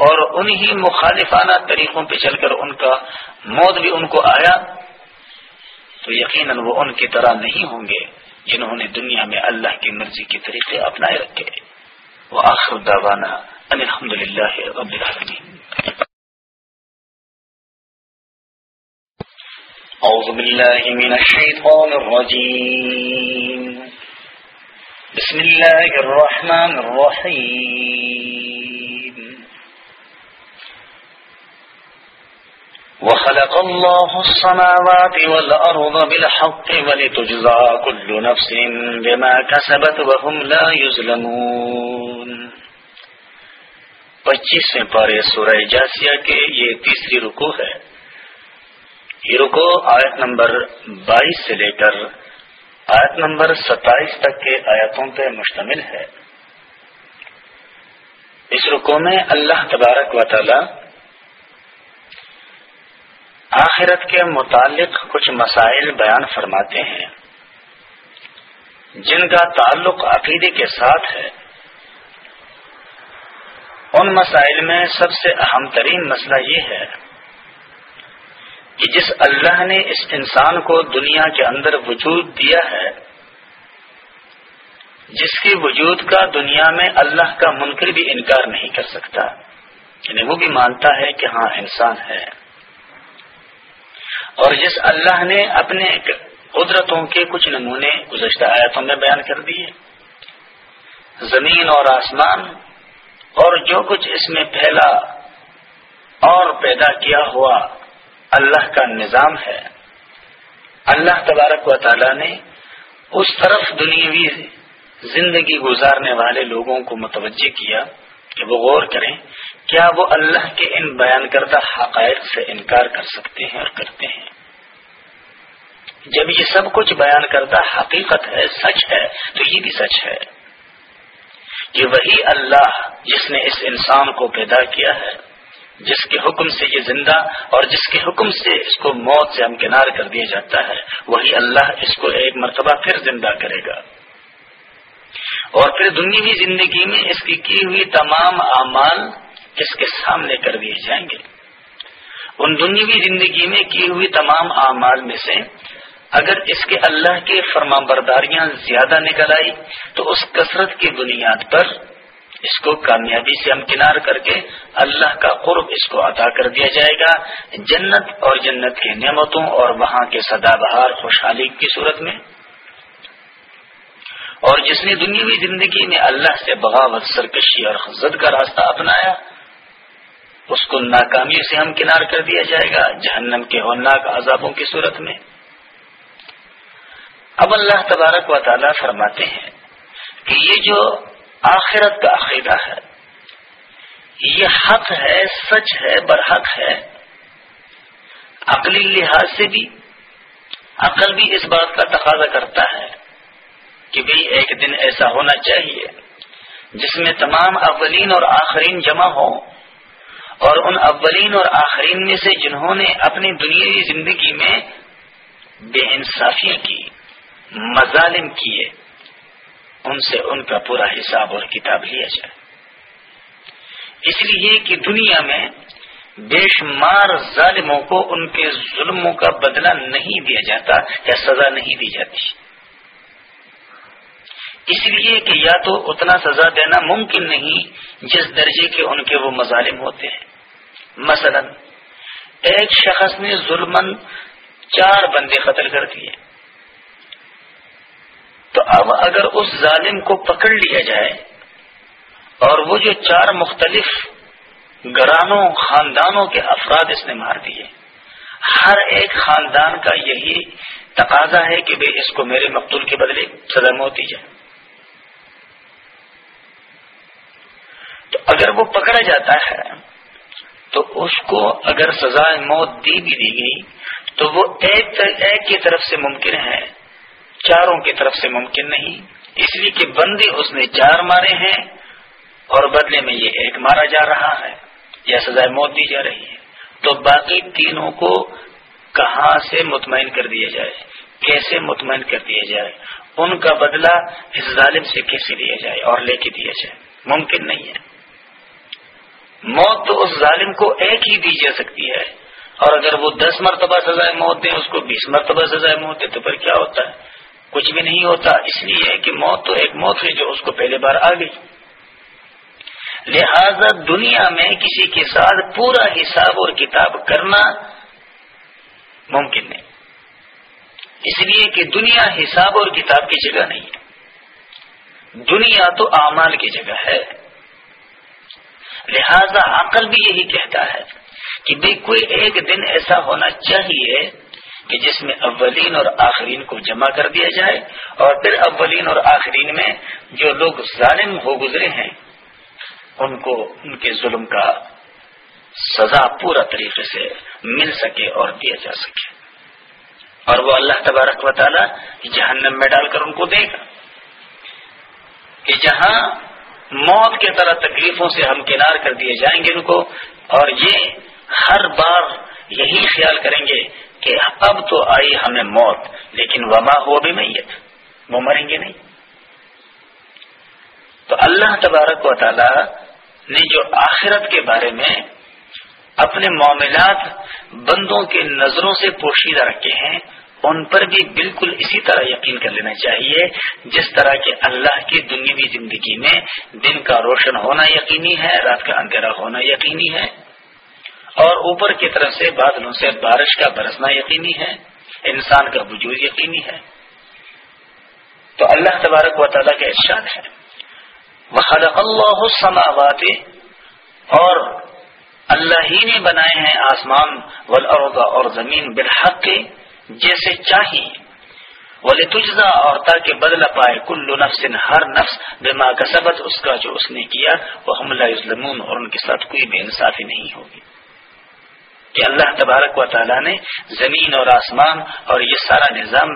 اور انہی مخالفانہ طریقوں پہ چل کر ان کا موت بھی ان کو آیا، تو یقیناً وہ ان کی طرح نہیں ہوں گے جنہوں نے دنیا میں اللہ کی مرضی کے طریقے اپنائے رکھے۔ وہ آخر داوانا الحمد للہ أعوذ بالله من الشيطان الرجيم. بسم الله الرحمن الرحيم. وخلق الله السماوات والأرض بالحق ولتجزى كل نفس بما كسبت وهم لا يظلمون. پچیسویں پارے سورہ جاسیہ کے یہ تیسری رکو ہے. یہ رکو، آیت نمبر بائیس سے لے کر آیت نمبر ستائیس تک کے آیتوں پہ مشتمل ہے۔ اس رکو میں اللہ تبارک و تعالی آخرت کے متعلق کچھ مسائل بیان فرماتے ہیں۔ جن کا تعلق عقیدے کے ساتھ ہے۔ ان مسائل میں سب سے اہم ترین مسئلہ یہ ہے کہ جس اللہ نے اس انسان کو دنیا کے اندر وجود دیا ہے، جس کے وجود کا دنیا میں اللہ کا منکر بھی انکار نہیں کر سکتا یعنی وہ بھی مانتا ہے کہ ہاں انسان ہے۔ اور جس اللہ نے اپنے قدرتوں کے کچھ نمونے گزشتہ آیاتوں میں بیان کر دیے، زمین اور آسمان، اور جو کچھ اس میں پھیلا اور پیدا کیا ہوا اللہ کا نظام ہے۔ اللہ تبارک و تعالی نے اس طرف دنیاوی زندگی گزارنے والے لوگوں کو متوجہ کیا کہ وہ غور کریں، کیا وہ اللہ کے ان بیان کردہ حقائق سے انکار کر سکتے ہیں اور کرتے ہیں۔ جب یہ سب کچھ بیان کردہ حقیقت ہے، سچ ہے، تو یہ بھی سچ ہے کہ وہی اللہ جس نے اس انسان کو پیدا کیا ہے۔ جس کے حکم سے یہ زندہ اور جس کے حکم سے اس کو موت سے ہمکنار کر دیا جاتا ہے، وہی اللہ اس کو ایک مرتبہ پھر زندہ کرے گا۔ اور پھر دنیاوی زندگی میں اس کی کی ہوئی تمام اعمال اس کے سامنے کر دیے جائیں گے۔ ان دنیاوی زندگی میں کی ہوئی تمام اعمال میں سے اگر اس کے اللہ کے فرما برداریاں زیادہ نکل آئی، تو اس کثرت کی بنیاد پر اس کو کامیابی سے امکنار کر کے اللہ کا قرب اس کو عطا کر دیا جائے گا۔ جنت اور جنت کی نعمتوں اور وہاں کے سدا بہار خوشحالی کی صورت میں۔ اور جس نے دنیاوی زندگی میں اللہ سے بغاوت، سرکشی اور خزت کا راستہ اپنایا، اس کو ناکامی سے ہم کنار کر دیا جائے گا۔ جہنم کے ہوناک عذابوں کی صورت میں۔ اب اللہ تبارک و تعالیٰ فرماتے ہیں کہ یہ جو آخرت کا عقیدہ ہے۔ یہ حق ہے، سچ ہے، برحق ہے۔ عقلی لحاظ سے بھی، عقل بھی اس بات کا تقاضا کرتا ہے کہ بھئی ایک دن ایسا ہونا چاہیے جس میں تمام اولین اور آخرین جمع ہو اور ان اولین اور آخرین میں سے جنہوں نے اپنی دنیا زندگی میں بے انصافیاں کی، مظالم کیے۔ ان سے ان کا پورا حساب اور کتاب لیا جائے۔ اس لیے کہ دنیا میں بے شمار ظالموں کو ان کے ظلموں کا بدلہ نہیں دیا جاتا یا سزا نہیں دی جاتی۔ اس لیے کہ یا تو اتنا سزا دینا ممکن نہیں جس درجے کے ان کے وہ مظالم ہوتے ہیں۔ مثلا، ایک شخص نے ظلمن چار بندے قتل کر دیے۔ تو اب اگر اس ظالم کو پکڑ لیا جائے اور وہ جو چار مختلف گرانوں، خاندانوں کے افراد اس نے مار دیے، ہر ایک خاندان کا یہی تقاضا ہے کہ بھائی اس کو میرے مقتول کے بدلے سزا موت دی جائے۔ تو اگر وہ پکڑا جاتا ہے، تو اس کو اگر سزا موت دی بھی دی گئی، تو وہ ایک ایک کی طرف سے ممکن ہے چاروں کی طرف سے ممکن نہیں۔ اس لیے کہ بندے اس نے چار مارے ہیں اور بدلے میں یہ ایک مارا جا رہا ہے، یا سزائے موت دی جا رہی ہے۔ تو باقی تینوں کو کہاں سے مطمئن کر دیا جائے؟ کیسے مطمئن کر دیا جائے؟ ان کا بدلہ اس ظالم سے کیسے لیا جائے اور لے کے دیا جائے؟ ممکن نہیں ہے۔ موت تو اس ظالم کو ایک ہی دی جا سکتی ہے۔ اور اگر وہ دس مرتبہ سزائے موت دیں، اس کو بیس مرتبہ سزائے موت دے تو پھر کیا ہوتا ہے؟ کچھ بھی نہیں ہوتا، اس لیے کہ موت تو ایک موت ہے جو اس کو پہلے بار آ گئی۔ لہذا دنیا میں کسی کے ساتھ پورا حساب اور کتاب کرنا ممکن نہیں۔ اس لیے کہ دنیا حساب اور کتاب کی جگہ نہیں ہے۔ دنیا تو اعمال کی جگہ ہے۔ لہذا عقل بھی یہی کہتا ہے کہ بھائی کوئی ایک دن ایسا ہونا چاہیے کہ جس میں اولین اور آخرین کو جمع کر دیا جائے اور پھر اولین اور آخرین میں جو لوگ ظالم ہو گزرے ہیں، ان کو ان کے ظلم کا سزا پورا طریقے سے مل سکے اور دیا جا سکے۔ اور وہ اللہ تبارک و تعالی جہنم میں ڈال کر ان کو دے گا۔ کہ جہاں موت کے طرح تکلیفوں سے ہم کنار کر دیے جائیں گے ان کو، اور یہ ہر بار یہی خیال کریں گے کہ اب تو آئی ہمیں موت، لیکن وما ہو بھی میت۔ وہ مریں گے نہیں۔ تو اللہ تبارک و تعالی نے جو آخرت کے بارے میں اپنے معاملات بندوں کے نظروں سے پوشیدہ رکھے ہیں، ان پر بھی بالکل اسی طرح یقین کر لینا چاہیے، جس طرح کے اللہ کی دنیاوی زندگی میں دن کا روشن ہونا یقینی ہے، رات کا اندھیرا ہونا یقینی ہے۔ اور اوپر کی طرف سے بادلوں سے بارش کا برسنا یقینی ہے، انسان کا وجود یقینی ہے۔ تو اللہ تبارک و تعالیٰ کا ارشاد ہے۔ وہ اللہ السماوات اور اللہ ہی نے بنائے ہیں آسمان والارض اور زمین بالحق جیسے چاہیے۔ ولی تجزا اور تاکہ بدلا پائے کل نفس، ہر نفس بما کا اس کا جو اس نے کیا وہ حملہ ظلم اور ان کے ساتھ کوئی بے انصافی نہیں ہوگی۔ کہ اللہ تبارک و تعالیٰ نے زمین اور آسمان اور یہ سارا نظام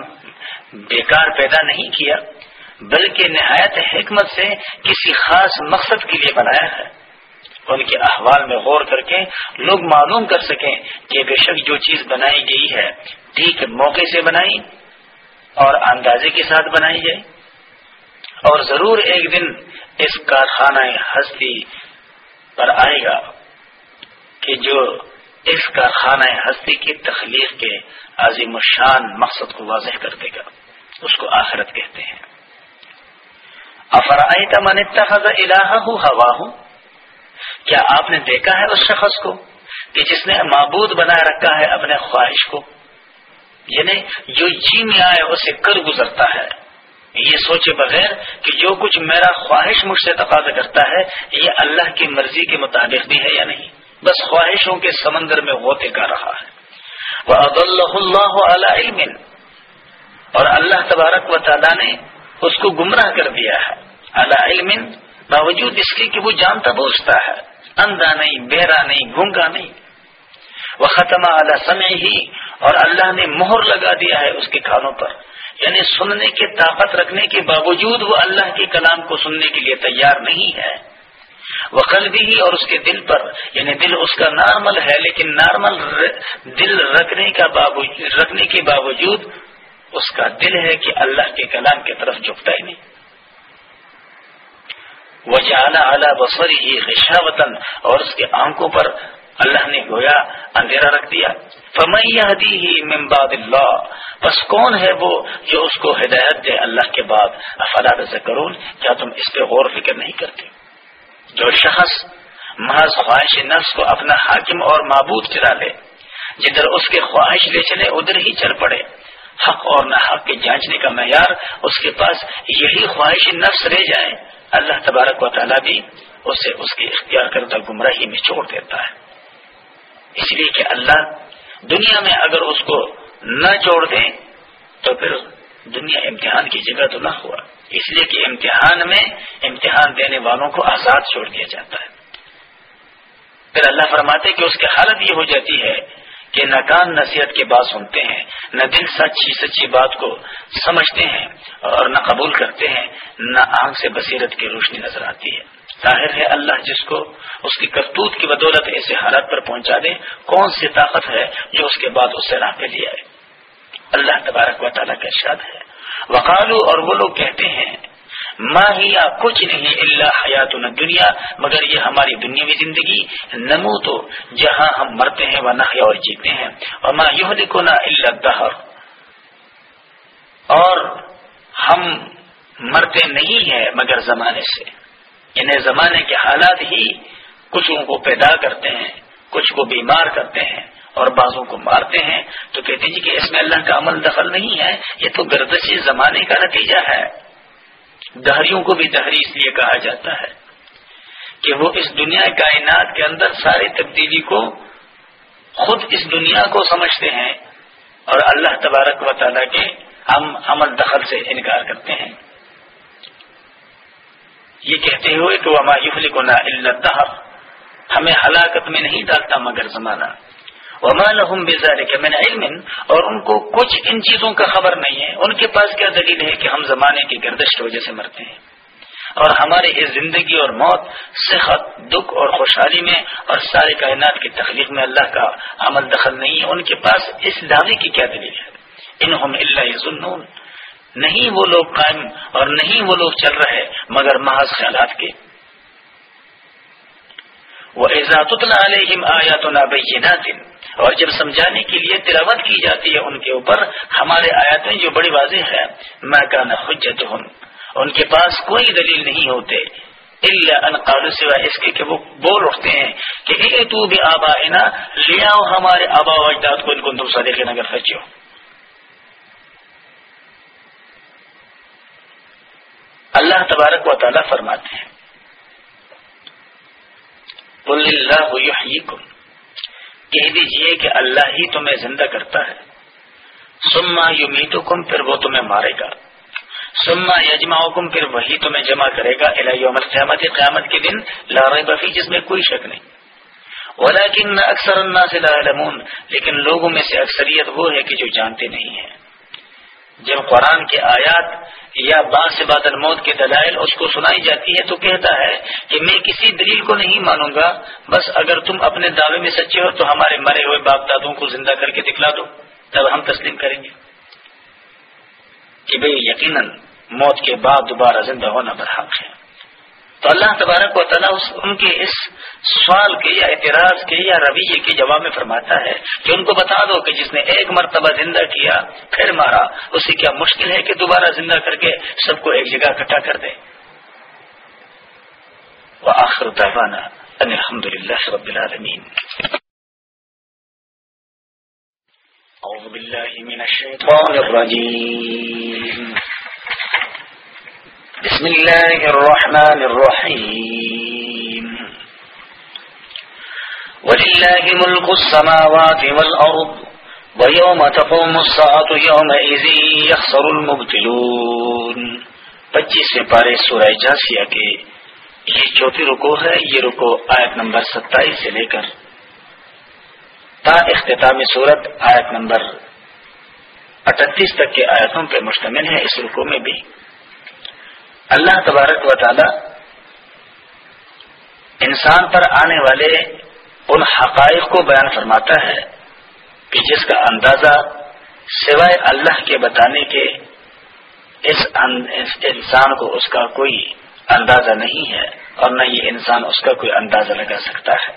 بیکار پیدا نہیں کیا، بلکہ نہایت حکمت سے کسی خاص مقصد کے لیے بنایا ہے۔ ان کے احوال میں غور کر کے لوگ معلوم کر سکیں کہ بے شک جو چیز بنائی گئی ہے، ٹھیک موقع سے بنائی اور اندازے کے ساتھ بنائی جائے اور ضرور ایک دن اس کارخانہ ہستی پر آئے گا کہ جو اس کارخانہ ہستی کی تخلیق کے عظیم الشان مقصد کو واضح کر دے گا۔ اس کو آخرت کہتے ہیں۔ افرائی من اتخذ الہ ہوا ہوں کیا آپ نے دیکھا ہے اس شخص کو کہ جس نے معبود بنائے رکھا ہے اپنے خواہش کو؟ یعنی جو جی میں آئے اسے کر گزرتا ہے۔ یہ سوچے بغیر کہ جو کچھ میرا خواہش مجھ سے تقاضا کرتا ہے، یہ اللہ کی مرضی کے مطابق بھی ہے یا نہیں؟ بس خواہشوں کے سمندر میں غوطے کر رہا ہے۔ وہ اللہ علم۔ اور اللہ تبارک و تعالیٰ نے اس کو گمراہ کر دیا ہے۔ اللہ علم۔ باوجود اس کے کہ وہ جانتا بوجھتا ہے۔ اندھا نہیں، بہرا نہیں گونگا نہیں۔ وہ ختم اعلی سمے ہی اور اللہ نے مہر لگا دیا ہے اس کے کانوں پر۔ یعنی سننے کی طاقت رکھنے کے باوجود وہ اللہ کے کلام کو سننے کے لیے تیار نہیں ہے۔ وہ قلبی ہی اور اس کے دل پر. یعنی دل اس کا نارمل ہے، لیکن نارمل دل رکھنے کا رکھنے کے باوجود اس کا دل ہے کہ اللہ کے کلام کی طرف جھکتا ہی نہیں. وہ جانا اعلیٰ بسوری ہی خشا وطن اور اس کے آنکھوں پر اللہ نے گویا اندھیرا رکھ دیا. فمئی ہی ممباد اللہ بس کون ہے وہ جو اس کو ہدایت دے اللہ کے بعد؟ افراد سے کرون کیا تم اس پہ غور فکر نہیں کرتے؟ جو شخص محض خواہش نفس کو اپنا حاکم اور معبود چلا لے، جدھر اس کے خواہش لے چلے، ادھر ہی چل پڑے۔ حق اور نہ حق کے جانچنے کا معیار اس کے پاس یہی خواہش نفس رہ جائے۔ اللہ تبارک و تعالیٰ بھی اسے اس کی اختیار کردہ گمراہی میں چھوڑ دیتا ہے۔ اس لیے کہ اللہ دنیا میں اگر اس کو نہ جوڑ دیں، تو پھر دنیا امتحان کی جگہ تو نہ ہوا۔ اس لیے کہ امتحان میں امتحان دینے والوں کو آزاد چھوڑ دیا جاتا ہے۔ پھر اللہ فرماتے کہ اس کی حالت یہ ہو جاتی ہے کہ نہ کان نصیحت کی بات سنتے ہیں، نہ دل سچی سچی بات کو سمجھتے ہیں اور نہ قبول کرتے ہیں، نہ آنکھ سے بصیرت کی روشنی نظر آتی ہے۔ ظاہر ہے اللہ جس کو اس کی کرتوت کی بدولت ایسے حالات پر پہنچا دے، کون سی طاقت ہے جو اس کے بعد اسے راہ پہ لیا ہے اللہ تبارک و تعالیٰ کا ارشاد ہے۔ وقالو اور وہ لوگ کہتے ہیں ماہیا کچھ نہیں اللہ حیات دنیا، مگر یہ ہماری دنیاوی زندگی نمو تو جہاں ہم مرتے ہیں وہ نہ اور جیتے ہیں۔ اور ماں یہ کو نہ اللہ اور ہم مرتے نہیں ہیں مگر زمانے سے۔ انہیں زمانے کے حالات ہی کچھ کو پیدا کرتے ہیں، کچھ کو بیمار کرتے ہیں۔ اور بازوں کو مارتے ہیں تو کہتے ہیں جی کہ اس میں اللہ کا عمل دخل نہیں ہے، یہ تو گردشی زمانے کا نتیجہ ہے۔ دہریوں کو بھی دہری اس لیے کہا جاتا ہے کہ وہ اس دنیا کائنات کے اندر ساری تبدیلی کو خود اس دنیا کو سمجھتے ہیں اور اللہ تبارک و تعالیٰ کے ہم عمل دخل سے انکار کرتے ہیں۔ یہ کہتے ہوئے کہ وہ مایوفلی کو نہ ہمیں ہلاکت میں نہیں ڈالتا مگر زمانہ۔ وما لهم بذلك من علم، اور ان کو کچھ ان چیزوں کا خبر نہیں ہے۔ ان کے پاس کیا دلیل ہے کہ ہم زمانے کی گردش کی وجہ سے مرتے ہیں؟ اور ہماری اس زندگی اور موت، صحت، دکھ اور خوشحالی میں اور سارے کائنات کی تخلیق میں اللہ کا عمل دخل نہیں ہے۔ ان کے پاس اس دعوے کی کیا دلیل ہے؟ انہم اللہ ظنون نہیں وہ لوگ قائم اور نہیں وہ لوگ چل رہے، مگر محض خیالات کے۔ وہ اعزاز علیہم آیات نابینات اور جب سمجھانے کے لیے تلاوت کی جاتی ہے ان کے اوپر، ہمارے آیاتیں جو بڑی واضح ہے میں کا نہ حجت ہوں ان کے پاس کوئی دلیل نہیں ہوتے۔ اللہ سوا، اس کے کہ وہ بول اٹھتے ہیں کہ اے تو بھی آبا لے آؤ ہمارے آبا و اجداد کو، ان کو تم سدے نگر سچو۔ اللہ تبارک و تعالیٰ فرماتے ہیں۔ اللہ کہہ دیجیے کہ اللہ ہی تمہیں زندہ کرتا ہے۔ سما یو پھر وہ تمہیں مارے گا۔ سما یجما حکم پھر وہی تمہیں جمع کرے گا۔ یوم قیامت قیامت کے دن لارے بفی جس میں کوئی شک نہیں۔ ولیکن اکثر اللہ سے لیکن لوگوں میں سے اکثریت وہ ہے کہ جو جانتے نہیں ہیں۔ جب قرآن کے آیات یا بعض سے بادل موت کے دلائل اس کو سنائی جاتی ہے تو کہتا ہے کہ میں کسی دلیل کو نہیں مانوں گا، بس اگر تم اپنے دعوے میں سچے ہو تو ہمارے مرے ہوئے باپ دادوں کو زندہ کر کے دکھلا دو۔ تب ہم تسلیم کریں گے۔ کہ بھئی یقیناً موت کے بعد دوبارہ زندہ ہونا برحق ہے۔ تو اللہ تبارک و تعالیٰ ان کے اس سوال کے یا اعتراض کے یا رویے کے جواب میں فرماتا ہے کہ ان کو بتا دو کہ جس نے ایک مرتبہ زندہ کیا، پھر مارا، اسے کیا مشکل ہے کہ دوبارہ زندہ کر کے سب کو ایک جگہ اکٹھا کر دے؟ وہ آخر دعوانا الحمد للہ رب العالمین. أعوذ بالله من الشيطان الرجيم بسم الله الرحمن الرحيم. ولله ملك السماوات والأرض، ويوم تقوم الساعة يومئذ يخسر المبتلون پچیس پارے سورہ جاسیہ کے یہ چوتھی رکو ہے، یہ رکو آیت نمبر ستائیس سے لے کر تا اختتام صورت آیت نمبر اٹھتیس تک کے آیتوں پہ مشتمل ہے اس رکو میں بھی۔ اللہ تبارک و تعالی انسان پر آنے والے ان حقائق کو بیان فرماتا ہے کہ جس کا اندازہ سوائے اللہ کے بتانے کے اس انسان کو اس کا کوئی اندازہ نہیں ہے اور نہ یہ انسان اس کا کوئی اندازہ لگا سکتا ہے۔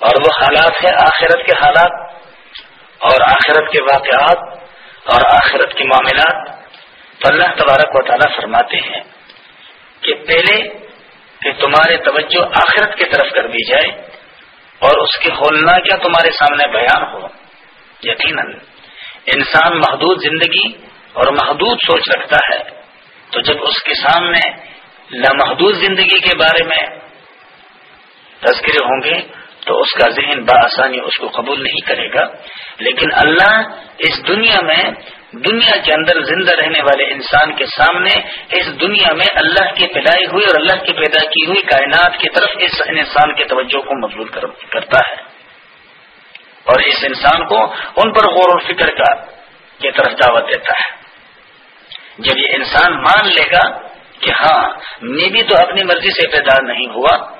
اور وہ حالات ہے آخرت کے حالات اور آخرت کے واقعات اور آخرت کے معاملات۔ تو اللہ تبارک و تعالیٰ فرماتے ہیں کہ پہلے کہ تمہارے توجہ آخرت کی طرف کر دی جائے اور اس کی ہولنا کیا تمہارے سامنے بیان ہو یقیناً انسان محدود زندگی اور محدود سوچ رکھتا ہے۔ تو جب اس کے سامنے لامحدود زندگی کے بارے میں تذکرے ہوں گے تو اس کا ذہن بآسانی اس کو قبول نہیں کرے گا۔ لیکن اللہ اس دنیا میں دنیا کے اندر زندہ رہنے والے انسان کے سامنے اس دنیا میں اللہ کی پیدائی ہوئی اور اللہ کی پیدا کی ہوئی کائنات کی طرف اس انسان کے توجہ کو مضبوط کرتا ہے۔ اور اس انسان کو ان پر غور و فکر کا کی طرف دعوت دیتا ہے۔ جب یہ انسان مان لے گا کہ ہاں میں بھی تو اپنی مرضی سے پیدا نہیں ہوا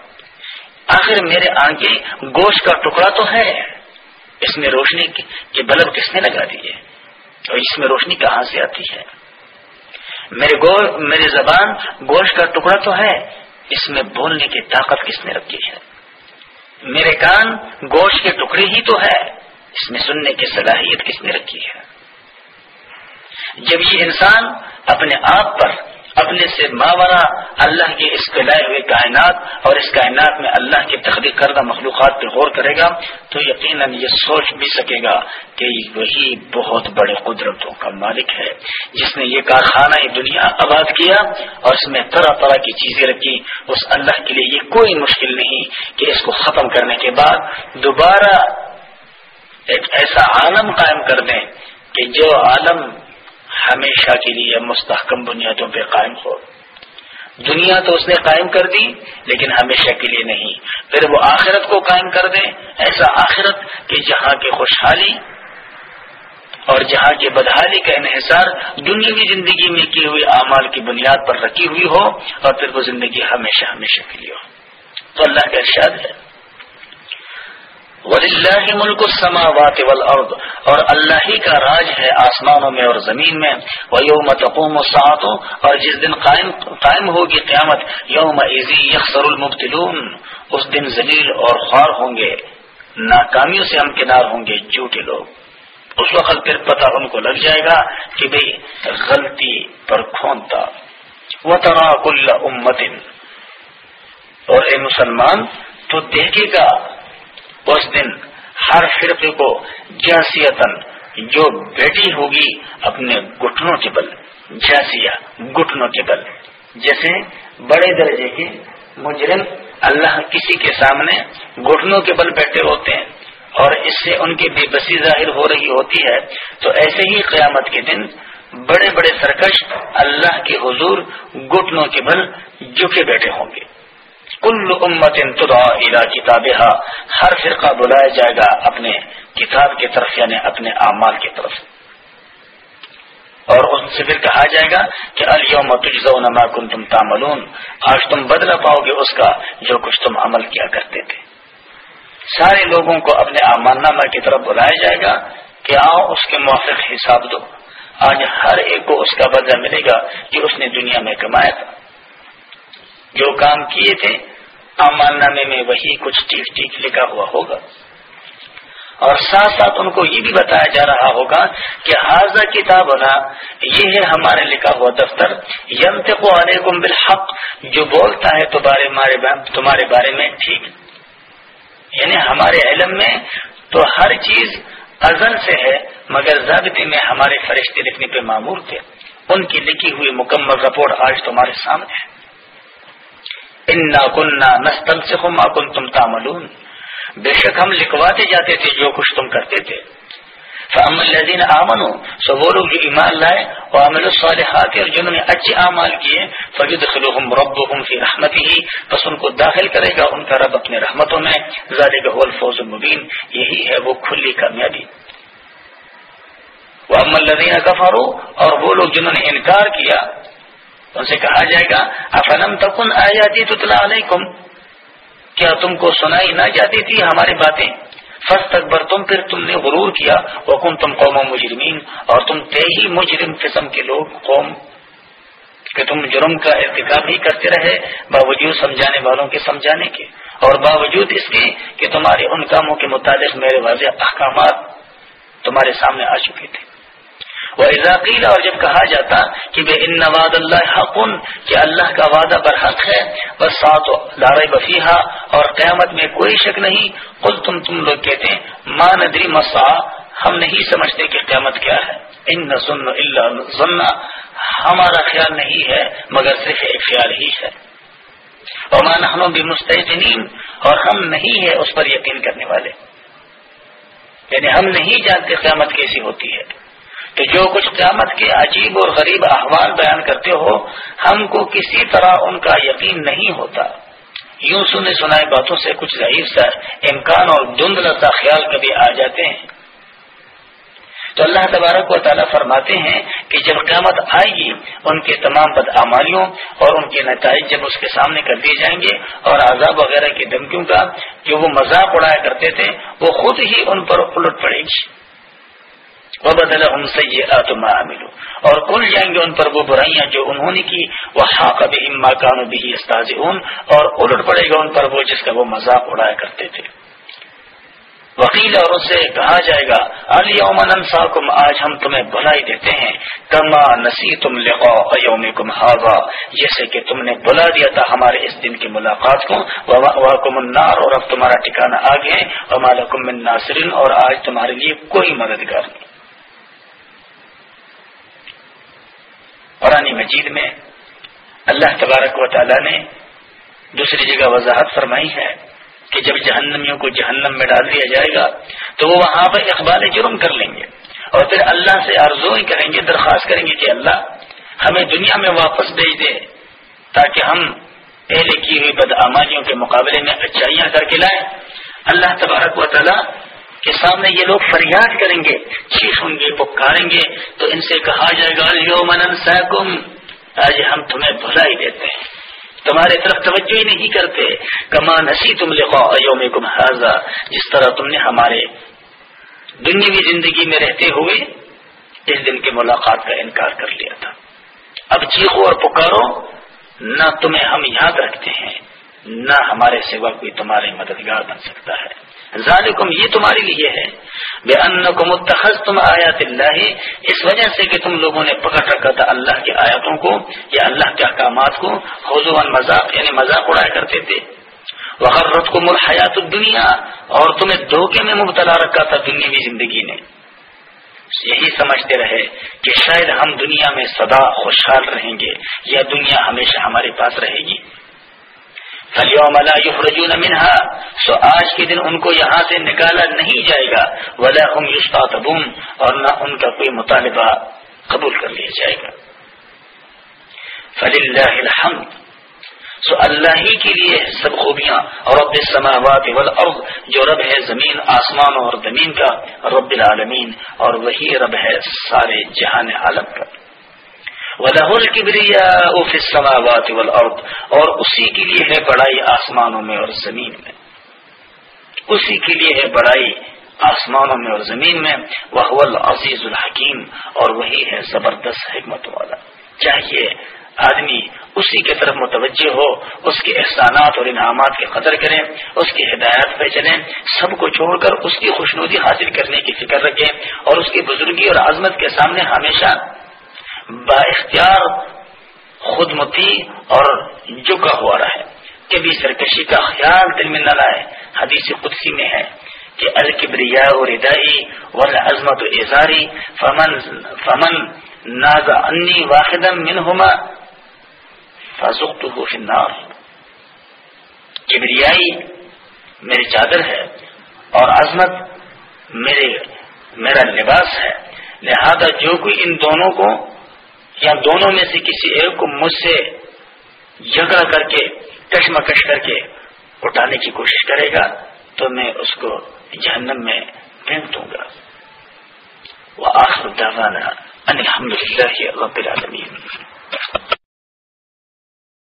آخر میرے آنکھیں گوشت کا ٹکڑا تو ہے اس میں روشنی کے بلب کس نے لگا دیے اور اس میں روشنی کہاں سے آتی ہے؟ میرے گو میری زبان گوشت کا ٹکڑا تو ہے۔ اس میں بولنے کی طاقت کس نے رکھی ہے؟ میرے کان گوشت کے ٹکڑے ہی تو ہے۔ اس میں سننے کی صلاحیت کس نے رکھی ہے؟ جب یہ انسان اپنے آپ پر اپنے سے ماورا اللہ کے اس لائے ہوئے کائنات اور اس کائنات میں اللہ کی تخلیق کردہ مخلوقات پہ غور کرے گا تو یقیناً یہ سوچ بھی سکے گا کہ وہی بہت بڑے قدرتوں کا مالک ہے۔ جس نے یہ کارخانہ دنیا آباد کیا اور اس میں طرح طرح کی چیزیں رکھی، اس اللہ کے لیے یہ کوئی مشکل نہیں کہ اس کو ختم کرنے کے بعد دوبارہ ایک ایسا عالم قائم کر دیں کہ جو عالم ہمیشہ کے لیے مستحکم بنیادوں پہ قائم ہو۔ دنیا تو اس نے قائم کر دی، لیکن ہمیشہ کے لیے نہیں۔ پھر وہ آخرت کو قائم کر دیں، ایسا آخرت کہ جہاں کی خوشحالی اور جہاں کی بدحالی کا انحصار دنیاوی زندگی میں کی ہوئی اعمال کی بنیاد پر رکھی ہوئی ہو اور پھر وہ زندگی ہمیشہ ہمیشہ کے لیے ہو۔ تو اللہ کا ارشاد ہے۔ وللہ ملک السماوات والارض اور اللہ ہی کا راج ہے آسمانوں میں اور زمین میں۔ وہ یوم تقوم و اور جس دن قائم قائم ہوگی قیامت یوم ایزی یخسر المبتلون۔ اس دن ذلیل اور خوار ہوں گے۔ ناکامیوں سے ہم کنار ہوں گے جھوٹے لوگ۔ اس وقت پھر پتہ ان کو لگ جائے گا کہ بھئی غلطی پر کھونتا وہ تنا کل امتن اور اے مسلمان، تو دیکھے گا اس دن ہر فرقے کو جاسیتن جو بیٹی ہوگی اپنے گٹنوں کے بل جاسیا گٹنوں کے بل۔ جیسے بڑے درجے کے مجرم اللہ کسی کے سامنے گٹنوں کے بل بیٹھے ہوتے ہیں اور اس سے ان کی بے بسی ظاہر ہو رہی ہوتی ہے، تو ایسے ہی قیامت کے دن بڑے بڑے سرکش اللہ کے حضور گٹنوں کے بل جھکے بیٹھے ہوں گے۔ کل امت تدا الا کتاب ہر فرقہ بلایا جائے گا اپنے کتاب کی طرف یعنی اپنے اعمال کی طرف. اور ان سے پھر کہا جائے گا کہ الوم تجزون کن تم تاملون آج تم بدلا پاؤ گے اس کا جو کچھ تم عمل کیا کرتے تھے. سارے لوگوں کو اپنے امان نامہ کی طرف بلایا جائے گا کہ آؤ اس کے موافق حساب دو. آج ہر ایک کو اس کا بدلہ ملے گا جو اس نے دنیا میں کمایا تھا. جو کام کیے تھے امان نامے میں وہی کچھ ٹھیک ٹھیک لکھا ہوا ہوگا۔ اور ساتھ ساتھ ان کو یہ بھی بتایا جا رہا ہوگا کہ حاضہ کتاب ہونا یہ ہے ہمارے لکھا ہوا دفتر۔ ینتق علیکم بالحق، جو بولتا ہے تمہارے بارے میں، ٹھیک۔ یعنی ہمارے علم میں تو ہر چیز ازل سے ہے، مگر ضابطے میں ہمارے فرشتے لکھنے پہ معمور تھے۔ ان کی لکھی ہوئی مکمل رپورٹ آج تمہارے سامنے ہے۔ انا کننا نستن سے کن تم تاملون بے شک ہم لکھواتے جاتے تھے جو کچھ تم کرتے تھے۔ فام الدین امن سو وہ لوگ جو ایمان لائے وہ عمل الصالحات اور جنہوں نے اچھے اعمال کیے فجد خلوہم ربهم فی رحمته۔ پس ان کو داخل کرے گا، ان کا رب اپنے رحمتوں میں ذالک هو الفوز المبین۔ یہی ہے وہ کھلی کامیابی۔ واما الذين كفروا، اور وہ لوگ جنہوں نے انکار کیا ان سے کہا جائے گا افنم تکن آیاتی تتلا علیکم کیا تم کو سنائی نہ جاتی تھی ہماری باتیں؟ فس اکبر تم پھر تم نے غرور کیا وکن تم قوم و مجرمین اور تم تے ہی مجرم قسم کے لوگ، قوم کہ تم جرم کا ارتکاب ہی کرتے رہے، باوجود سمجھانے والوں کے سمجھانے کے، اور باوجود اس کے کہ تمہارے ان کاموں کے متعلق میرے واضح احکامات تمہارے سامنے آ چکے تھے۔ وہ عزاقیل اور جب کہا جاتا کہ بے ان نواد اللہ حقن، کہ اللہ کا وعدہ برحق ہے بس سات لار بفیحا اور قیامت میں کوئی شک نہیں۔ کل تم تم لوگ کہتے ماں ندری مسا ہم نہیں سمجھتے کہ قیامت کیا ہے۔ ان نہ اللہ ہمارا خیال نہیں ہے، مگر صرف ایک خیال ہی ہے۔ اور مان ہم بھی مستحدین اور ہم نہیں ہے اس پر یقین کرنے والے۔ یعنی ہم نہیں جانتے قیامت کیسی ہوتی ہے۔ تو جو کچھ قیامت کے عجیب اور غریب احوال بیان کرتے ہو، ہم کو کسی طرح ان کا یقین نہیں ہوتا۔ یوں سنے سنائے باتوں سے کچھ ضعیف سا امکان اور دھندلا سا خیال کبھی آ جاتے ہیں۔ تو اللہ تبارک و تعالیٰ فرماتے ہیں کہ جب قیامت آئے گی، ان کے تمام بدعمالیوں اور ان کے نتائج جب اس کے سامنے کر دیے جائیں گے اور عذاب وغیرہ کی دھمکیوں کا جو وہ مذاق اڑایا کرتے تھے، وہ خود ہی ان پر الٹ پڑے گی۔ بدل ان سے یہ آتما اور کھل جائیں گے ان پر وہ برائیاں جو انہوں نے کی۔ وہ حاق اب اما کانو بھی استاذ اور الٹ پڑے گا ان پر وہ جس کا وہ مذاق اڑایا کرتے تھے۔ وکیل اور اسے کہا جائے گا علی یومن کم آج ہم تمہیں بلائی دیتے ہیں۔ کما نسی تم لقا یوم کم ہاغا جیسے کہ تم نے بلا دیا تھا ہمارے اس دن کی ملاقات کو۔ کم النار۔ اور اب تمہارا ٹھکانا آگے اور مالکم ناصرین اور آج تمہارے لیے کوئی مددگار نہیں قرآن مجید میں اللہ تبارک و تعالی نے دوسری جگہ وضاحت فرمائی ہے کہ جب جہنمیوں کو جہنم میں ڈال دیا جائے گا تو وہ وہاں پر اقبال جرم کر لیں گے اور پھر اللہ سے آرزو ہی کریں گے، درخواست کریں گے کہ اللہ ہمیں دنیا میں واپس بھیج دے تاکہ ہم پہلے کی ہوئی بدعمالیوں کے مقابلے میں اچھائیاں کر کے لائیں۔ اللہ تبارک و تعالیٰ کے سامنے یہ لوگ فریاد کریں گے، چیخیں گے، پکاریں گے تو ان سے کہا جائے گا یوم آج ہم تمہیں بھلائی دیتے ہیں۔ تمہارے طرف توجہ ہی نہیں کرتے۔ کما نسی تم لکھو یوم کم حاضہ جس طرح تم نے ہمارے دنیاوی زندگی میں رہتے ہوئے اس دن کی ملاقات کا انکار کر لیا تھا۔ اب چیخو اور پکارو۔ نہ تمہیں ہم یاد رکھتے ہیں۔ نہ ہمارے سوا کوئی تمہارے مددگار بن سکتا ہے۔ ذالکم، یہ تمہارے لیے ہے۔ بے ان کو متخذ تم آیات اللہ اس وجہ سے کہ تم لوگوں نے پکڑ رکھا تھا اللہ کی آیاتوں کو، یا اللہ کے احکامات کو حضوان مذاق یعنی مذاق اڑایا کرتے تھے۔ وحرت کو مرحیات دنیا اور تمہیں دھوکے میں مبتلا رکھا تھا دنیا زندگی نے۔ یہی سمجھتے رہے کہ شاید ہم دنیا میں سدا خوشحال رہیں گے، یا دنیا ہمیشہ ہمارے پاس رہے گی۔ یخرجون منہا سو آج کے دن ان کو یہاں سے نکالا نہیں جائے گا۔ ولا هم یستعتبون اور نہ ان کا کوئی مطالبہ قبول کر لیا جائے گا۔ فللہ الحمد۔ سو اللہ ہی کے لیے سب خوبیاں۔ اور رب السماوات والارض جو رب ہے زمین آسمان اور زمین کا۔ رب العالمین اور وہی رب ہے سارے جہان عالم کا۔ السماوات والارض اور اسی کے لیے ہے بڑائی آسمانوں میں اور زمین میں۔ اسی کے لیے ہے بڑائی آسمانوں میں اور زمین میں۔ وہ العزیز الحکیم اور وہی ہے زبردست حکمت والا۔ چاہیے آدمی اسی کی طرف متوجہ ہو، اس کے احسانات اور انعامات کی قدر کریں، اس کی ہدایات پہ چلیں سب کو چھوڑ کر اس کی خوشنودی حاصل کرنے کی فکر رکھیں اور اس کی بزرگی اور عظمت کے سامنے ہمیشہ با اختیار خود متی اور جھکا ہوا رہے کبھی سرکشی کا خیال دل میں نہ لائے۔ حدیث قدسی میں ہے کہ الکبریا اور ادائی عظمت و اظہاری فمن فمن ناز انی واحد منہما فازقته فی النار۔ کبریائی میری چادر ہے اور عظمت میرے میرا لباس ہے۔ لہذا جو کوئی ان دونوں کو یا دونوں میں سے کسی ایک کو مجھ سے جھگڑا کر کے، کشمکش کر کے اٹھانے کی کوشش کرے گا، تو میں اس کو جہنم میں پھینک دوں گا۔ وہ آخر الحمد للہ رب